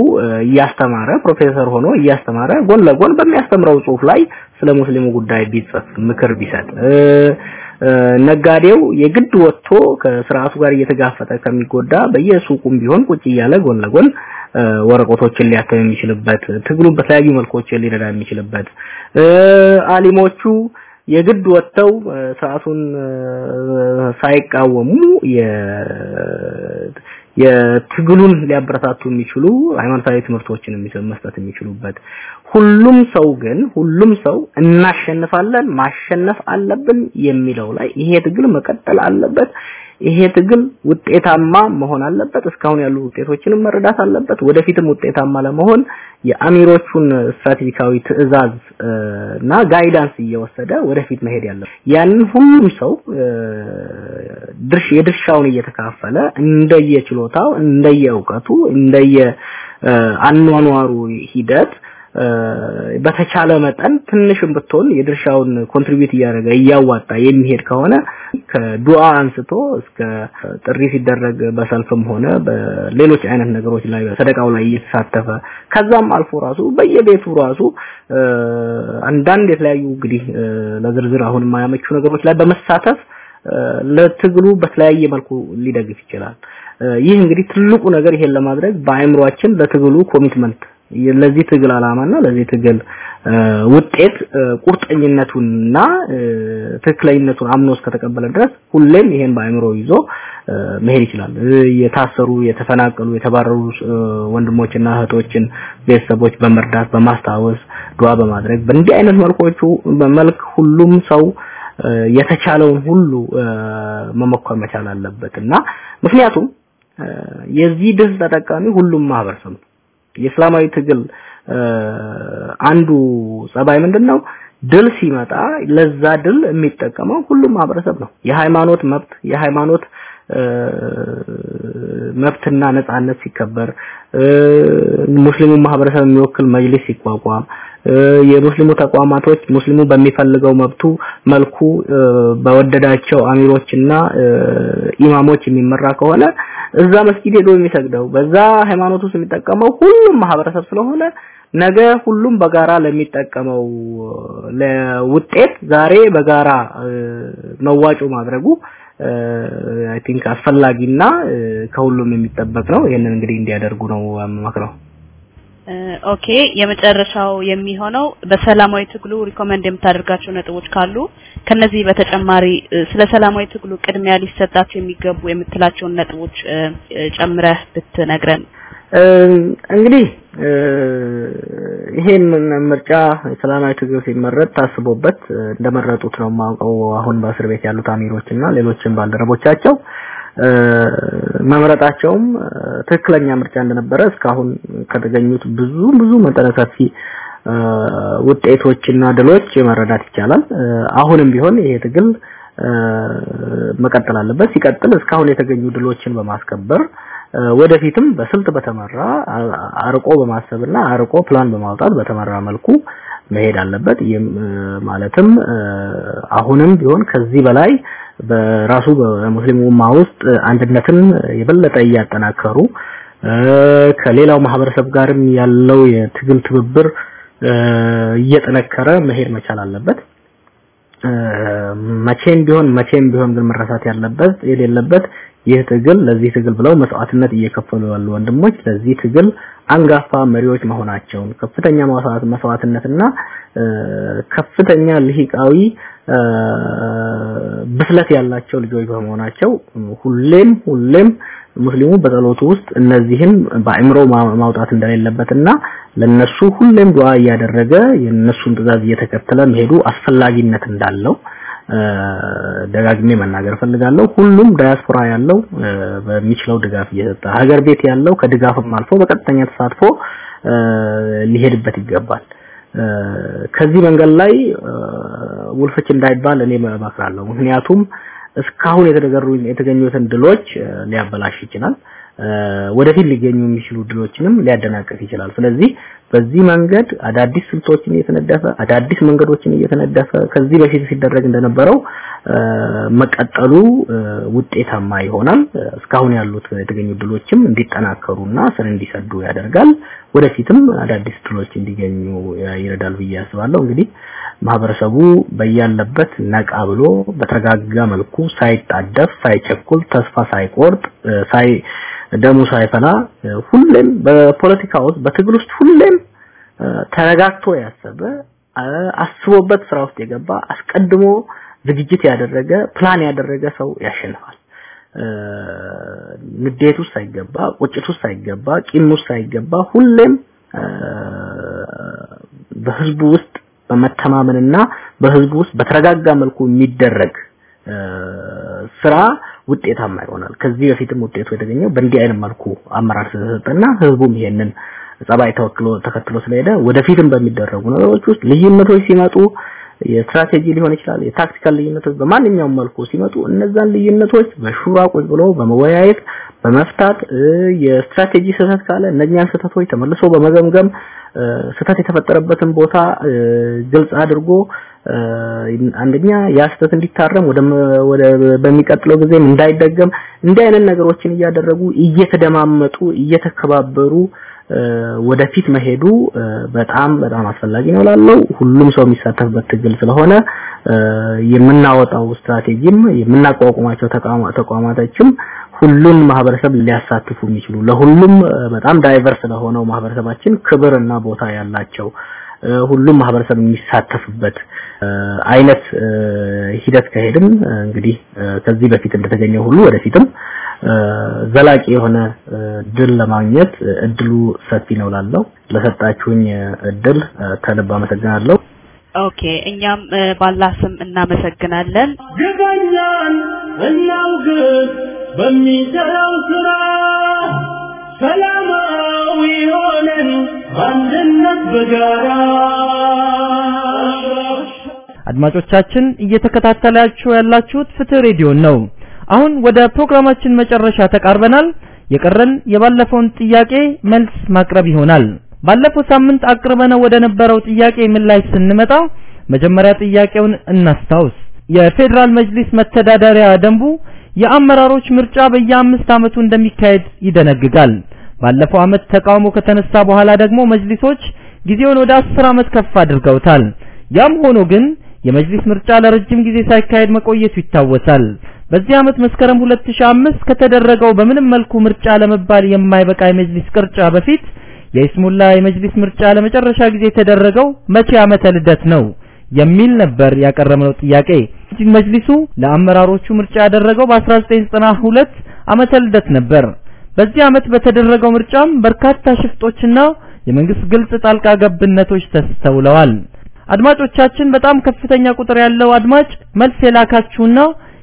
እያስተማረ ፕሮፌሰር ሆኖ እያስተማረ ጎን ለጎን በሚያስተምረው ጽሁፍ ላይ ስለ ሙስሊሙ ጉዳይ ቢጽፍ ምክር ቢሰጥ ነጋዴው የግድ ወጥቶ ከስርዓቱ ጋር እየተጋፈጠ ከሚጎዳ በየሱቁም ቢሆን ቁጭ እያለ ጎን ለጎን ወረቀቶችን ሊያተም የሚችልበት ትግሉን በተለያዩ መልኮች ሊረዳ የሚችልበት አሊሞቹ የግድ ወጥተው ስርዓቱን ሳይቃወሙ የትግሉን ሊያበረታቱ የሚችሉ ሃይማኖታዊ ትምህርቶችን መስጠት የሚችሉበት። ሁሉም ሰው ግን ሁሉም ሰው እናሸንፋለን ማሸነፍ አለብን የሚለው ላይ ይሄ ትግል መቀጠል አለበት ይሄ ትግል ውጤታማ መሆን አለበት። እስካሁን ያሉ ውጤቶችንም መረዳት አለበት። ወደፊትም ውጤታማ ለመሆን የአሚሮቹን ስትራቴጂካዊ ትዕዛዝ እና guidance እየወሰደ ወደፊት መሄድ ያለበት ያንን ሁሉም ሰው ድርሽ የድርሻውን እየተካፈለ እንደየችሎታው እንደየእውቀቱ እንደየ አኗኗሩ ሂደት በተቻለ መጠን ትንሽም ብትሆን የድርሻውን contribute እያደረገ እያዋጣ የሚሄድ ከሆነ ከዱዓ አንስቶ እስከ ጥሪ ሲደረግ በሰልፍም ሆነ በሌሎች አይነት ነገሮች ላይ በሰደቃው ላይ እየተሳተፈ ከዛም አልፎ ራሱ በየቤቱ ራሱ አንዳንድ የተለያዩ እንግዲህ ለዝርዝር አሁን የማያመቹ ነገሮች ላይ በመሳተፍ ለትግሉ በተለያየ መልኩ ሊደግፍ ይችላል። ይህ እንግዲህ ትልቁ ነገር ይሄን ለማድረግ በአእምሯችን ለትግሉ commitment ለዚህ ትግል አላማና ለዚህ ትግል ውጤት ቁርጠኝነቱንና ትክክለኝነቱን አምኖ እስከተቀበለ ድረስ ሁሌም ይሄን በአእምሮ ይዞ መሄድ ይችላል። የታሰሩ፣ የተፈናቀሉ፣ የተባረሩ ወንድሞችና እህቶችን ቤተሰቦች በመርዳት በማስታወስ ዱዓ በማድረግ በእንዲህ አይነት መልኮቹ በመልክ ሁሉም ሰው የተቻለውን ሁሉ መሞከር መቻል አለበት እና ምክንያቱም የዚህ ድል ተጠቃሚ ሁሉም ማህበረሰብ ነው። የእስላማዊ ትግል አንዱ ጸባይ ምንድነው? ድል ሲመጣ ለዛ ድል የሚጠቀመው ሁሉም ማህበረሰብ ነው። የሃይማኖት መብት የሃይማኖት መብትና ነጻነት ሲከበር ሙስሊሙ ማህበረሰብ የሚወክል መጅሊስ ሲቋቋም የሙስሊሙ ተቋማቶች ሙስሊሙ በሚፈልገው መብቱ መልኩ በወደዳቸው አሚሮችና ኢማሞች የሚመራ ከሆነ እዛ መስጊድ ሄዶ የሚሰግደው በዛ ሃይማኖት ውስጥ የሚጠቀመው ሁሉም ማህበረሰብ ስለሆነ ነገ ሁሉም በጋራ ለሚጠቀመው ለውጤት ዛሬ በጋራ መዋጮ ማድረጉ I think አስፈላጊና ከሁሉም የሚጠበቅ ነው። ይሄንን እንግዲህ እንዲያደርጉ ነው የምመክረው። okay የመጨረሻው የሚሆነው በሰላማዊ ትግሉ recommend የምታደርጋቸው ነጥቦች ካሉ ከነዚህ በተጨማሪ ስለ ሰላማዊ ትግሉ ቅድሚያ ሊሰጣቸው የሚገቡ የምትላቸውን ነጥቦች ጨምረህ ብትነግረን። እንግዲህ ይሄን ምርጫ ሰላማዊ ትግል ሲመረጥ ታስቦበት እንደመረጡት ነው የማውቀው። አሁን በእስር ቤት ያሉት አሚሮች እና ሌሎችም ባልደረቦቻቸው መምረጣቸውም ትክክለኛ ምርጫ እንደነበረ እስካሁን ከተገኙት ብዙ ብዙ መጠነ ሰፊ ውጤቶችና ድሎች መረዳት ይቻላል። አሁንም ቢሆን ይሄ ትግል መቀጠል አለበት። ሲቀጥል እስካሁን የተገኙ ድሎችን በማስከበር ወደፊትም በስልት በተመራ አርቆ በማሰብና አርቆ ፕላን በማውጣት በተመራ መልኩ መሄድ አለበት። ማለትም አሁንም ቢሆን ከዚህ በላይ በራሱ በሙስሊሙ ኡማ ውስጥ አንድነትን የበለጠ እያጠናከሩ ከሌላው ማህበረሰብ ጋርም ያለው የትግል ትብብር እየጠነከረ መሄድ መቻል አለበት። መቼም ቢሆን መቼም ቢሆን ግን መረሳት ያለበት የሌለበት ይህ ትግል ለዚህ ትግል ብለው መስዋዕትነት እየከፈሉ ያሉ ወንድሞች ለዚህ ትግል አንጋፋ መሪዎች መሆናቸውን ከፍተኛ መስዋዕትነትና ከፍተኛ ልሂቃዊ ብስለት ያላቸው ልጆች በመሆናቸው ሁሌም ሁሌም ሙስሊሙ በጸሎቱ ውስጥ እነዚህን በአእምሮ ማውጣት እንደሌለበትና ለነሱ ሁሌም ዱዓ እያደረገ የነሱን ትእዛዝ እየተከተለ መሄዱ አስፈላጊነት እንዳለው ደጋግሜ መናገር ፈልጋለሁ። ሁሉም ዳያስፖራ ያለው በሚችለው ድጋፍ እየሰጠ ሀገር ቤት ያለው ከድጋፍም አልፎ በቀጥተኛ ተሳትፎ ሊሄድበት ይገባል። ከዚህ መንገድ ላይ ውልፍች እንዳይባል እኔ እመክራለሁ። ምክንያቱም እስካሁን የተደገሩ የተገኙትን ድሎች ሊያበላሽ ይችላል። ወደፊት ሊገኙ የሚችሉ ድሎችንም ሊያደናቅፍ ይችላል። ስለዚህ በዚህ መንገድ አዳዲስ ስልቶችን እየተነደፈ አዳዲስ መንገዶችን እየተነደፈ ከዚህ በፊት ሲደረግ እንደነበረው መቀጠሉ ውጤታማ ይሆናል። እስካሁን ያሉት የተገኙ ድሎችም እንዲጠናከሩና ስር እንዲሰዱ ያደርጋል። ወደፊትም አዳዲስ ድሎች እንዲገኙ ይረዳል ብዬ አስባለሁ። እንግዲህ ማህበረሰቡ በያለበት ነቃ ብሎ በተረጋጋ መልኩ ሳይጣደፍ፣ ሳይቸኩል፣ ተስፋ ሳይቆርጥ፣ ሳይ ደሙ ሳይፈላ ሁሌም በፖለቲካ ውስጥ በትግል ውስጥ ሁሌም ተረጋግቶ ያሰበ አስቦበት ስራ ውስጥ የገባ አስቀድሞ ዝግጅት ያደረገ ፕላን ያደረገ ሰው ያሸንፋል። ውስጥ ሳይገባ፣ ውስጥ ሳይገባ፣ ቂም ሳይገባ ሁሌም በህዝቡ ውስጥ በመተማመንና በህዝቡ ውስጥ በተረጋጋ መልኩ የሚደረግ ስራ ውጤታማ ይሆናል። ከዚህ በፊትም ውጤቱ የተገኘው በእንዲህ አይነት መልኩ አመራር ስለተሰጠና ህዝቡም ይሄንን ጸባይ ተወክሎ ተከትሎ ስለሄደ ወደፊትም በሚደረጉ ነገሮች ውስጥ ልዩነቶች ሲመጡ የስትራቴጂ ሊሆን ይችላል፣ የታክቲካል ልዩነቶች በማንኛውም መልኩ ሲመጡ እነዛን ልዩነቶች በሹራ ቁጭ ብሎ በመወያየት በመፍታት የስትራቴጂ ስህተት ካለ እነኛን ስህተቶች ተመልሶ በመገምገም ስህተት የተፈጠረበትን ቦታ ግልጽ አድርጎ አንደኛ ያ ስህተት እንዲታረም ወደ በሚቀጥለው ጊዜም እንዳይደገም እንዲህ አይነት ነገሮችን እያደረጉ እየተደማመጡ እየተከባበሩ ወደፊት መሄዱ በጣም በጣም አስፈላጊ ነው ላለው ሁሉም ሰው የሚሳተፍበት ትግል ስለሆነ የምናወጣው ስትራቴጂም የምናቋቁማቸው ተቋማቶችም ሁሉን ማህበረሰብ ሊያሳትፉ የሚችሉ ለሁሉም በጣም ዳይቨርስ ለሆነው ማህበረሰባችን ክብር እና ቦታ ያላቸው ሁሉም ማህበረሰብ የሚሳተፍበት አይነት ሂደት ከሄድን እንግዲህ ከዚህ በፊት እንደተገኘው ሁሉ ወደፊትም ዘላቂ የሆነ ድል ለማግኘት እድሉ ሰፊ ነው ላለው ለሰጣችሁኝ እድል ከልብ አመሰግናለሁ። ኦኬ እኛም ባላ ስም እናመሰግናለን። ግበኛን እናውግዝ በሚሰራው ስራ ሰላማዊ ሆነን በአንድነት በጋራ አድማጮቻችን እየተከታተላችሁ ያላችሁት ፍትህ ሬዲዮን ነው። አሁን ወደ ፕሮግራማችን መጨረሻ ተቃርበናል። የቀረን የባለፈውን ጥያቄ መልስ ማቅረብ ይሆናል። ባለፈው ሳምንት አቅርበነው ወደ ነበረው ጥያቄ ምላሽ ስንመጣ መጀመሪያ ጥያቄውን እናስታውስ። የፌዴራል መጅሊስ መተዳደሪያ ደንቡ የአመራሮች ምርጫ በየአምስት ዓመቱ እንደሚካሄድ ይደነግጋል። ባለፈው ዓመት ተቃውሞ ከተነሳ በኋላ ደግሞ መጅሊሶች ጊዜውን ወደ አስር ዓመት ከፍ አድርገውታል። ያም ሆኖ ግን የመጅሊስ ምርጫ ለረጅም ጊዜ ሳይካሄድ መቆየቱ ይታወሳል። በዚህ ዓመት መስከረም 2005 ከተደረገው በምንም መልኩ ምርጫ ለመባል የማይበቃ የመጅሊስ ቅርጫ በፊት የኢስሙላ የመጅሊስ ምርጫ ለመጨረሻ ጊዜ የተደረገው መቼ ዓመተ ልደት ነው የሚል ነበር ያቀረብነው ጥያቄ። መጅሊሱ ለአመራሮቹ ምርጫ ያደረገው በ1992 ዓመተ ልደት ነበር። በዚህ ዓመት በተደረገው ምርጫም በርካታ ሽፍጦችና የመንግስት ግልጽ ጣልቃ ገብነቶች ተስተውለዋል። አድማጮቻችን በጣም ከፍተኛ ቁጥር ያለው አድማጭ መልስ የላካችሁና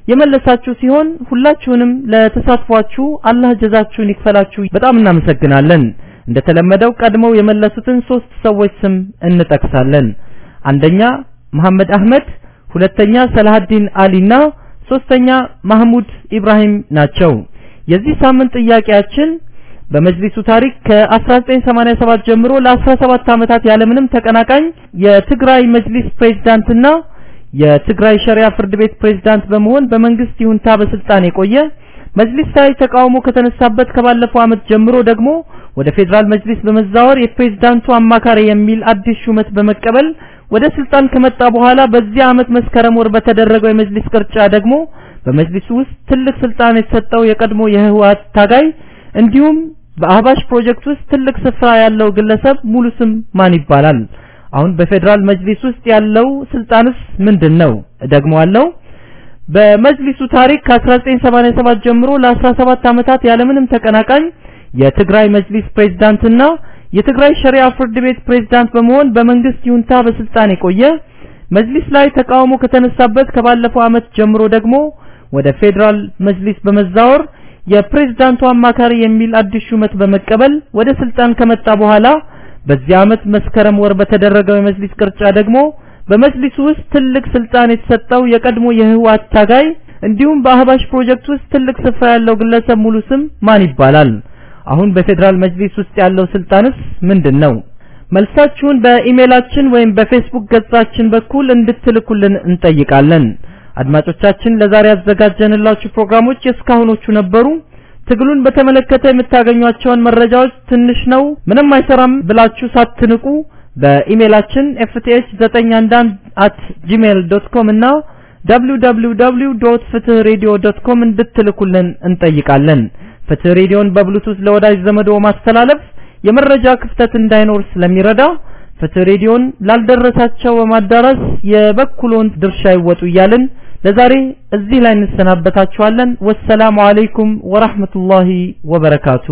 የመለሳችሁ ሲሆን ሁላችሁንም ለተሳትፏችሁ አላህ ጀዛችሁን ይክፈላችሁ በጣም እናመሰግናለን። እንደተለመደው ቀድመው የመለሱትን ሶስት ሰዎች ስም እንጠቅሳለን። አንደኛ መሐመድ አህመድ፣ ሁለተኛ ሰላሃዲን አሊና ሶስተኛ ማህሙድ ኢብራሂም ናቸው። የዚህ ሳምንት ጥያቄያችን በመጅሊሱ ታሪክ ከ1987 ጀምሮ ለ17 ዓመታት ያለምንም ተቀናቃኝ የትግራይ መጅሊስ ፕሬዝዳንትና የትግራይ ሸሪያ ፍርድ ቤት ፕሬዝዳንት በመሆን በመንግስት ይሁንታ በስልጣን የቆየ መጅሊስ ላይ ተቃውሞ ከተነሳበት ከባለፈው ዓመት ጀምሮ ደግሞ ወደ ፌዴራል መጅሊስ በመዛወር የፕሬዝዳንቱ አማካሪ የሚል አዲስ ሹመት በመቀበል ወደ ስልጣን ከመጣ በኋላ በዚህ ዓመት መስከረም ወር በተደረገው የመጅሊስ ቅርጫ ደግሞ በመጅሊሱ ውስጥ ትልቅ ስልጣን የተሰጠው የቀድሞ የህወሓት ታጋይ እንዲሁም በአህባሽ ፕሮጀክት ውስጥ ትልቅ ስፍራ ያለው ግለሰብ ሙሉ ስም ማን ይባላል? አሁን በፌዴራል መጅሊስ ውስጥ ያለው ስልጣንስ ምንድን ነው? እደግመዋለሁ። በመጅሊሱ ታሪክ ከ1987 ጀምሮ ለ17 ዓመታት ያለምንም ተቀናቃኝ የትግራይ መጅሊስ ፕሬዝዳንትና የትግራይ ሸሪያ ፍርድ ቤት ፕሬዝዳንት በመሆን በመንግስት ይሁንታ በስልጣን የቆየ መጅሊስ ላይ ተቃውሞ ከተነሳበት ከባለፈው ዓመት ጀምሮ ደግሞ ወደ ፌዴራል መጅሊስ በመዛወር የፕሬዝዳንቱ አማካሪ የሚል አዲስ ሹመት በመቀበል ወደ ስልጣን ከመጣ በኋላ በዚህ ዓመት መስከረም ወር በተደረገው የመጅሊስ ቅርጫ ደግሞ በመጅሊሱ ውስጥ ትልቅ ስልጣን የተሰጠው የቀድሞ የህወሓት ታጋይ እንዲሁም በአህባሽ ፕሮጀክት ውስጥ ትልቅ ስፍራ ያለው ግለሰብ ሙሉ ስም ማን ይባላል? አሁን በፌዴራል መጅሊስ ውስጥ ያለው ስልጣንስ ምንድን ነው? መልሳችሁን በኢሜላችን ወይም በፌስቡክ ገጻችን በኩል እንድትልኩልን እንጠይቃለን። አድማጮቻችን ለዛሬ ያዘጋጀንላችሁ ፕሮግራሞች የእስካሁኖቹ ነበሩ። ትግሉን በተመለከተ የምታገኟቸውን መረጃዎች ትንሽ ነው ምንም አይሰራም ብላችሁ ሳትንቁ በኢሜላችን fth911@gmail.com እና www.ፍትህሬዲዮ.com እንድትልኩልን እንጠይቃለን። ፍትህ ሬዲዮን በብሉቱዝ ለወዳጅ ዘመዶ ማስተላለፍ የመረጃ ክፍተት እንዳይኖር ስለሚረዳ ፍትህ ሬዲዮን ላልደረሳቸው በማዳረስ የበኩሎን ድርሻ ይወጡ እያልን ለዛሬ እዚህ ላይ እንሰናበታችኋለን። ወሰላሙ አለይኩም ወራህመቱላሂ ወበረካቱ።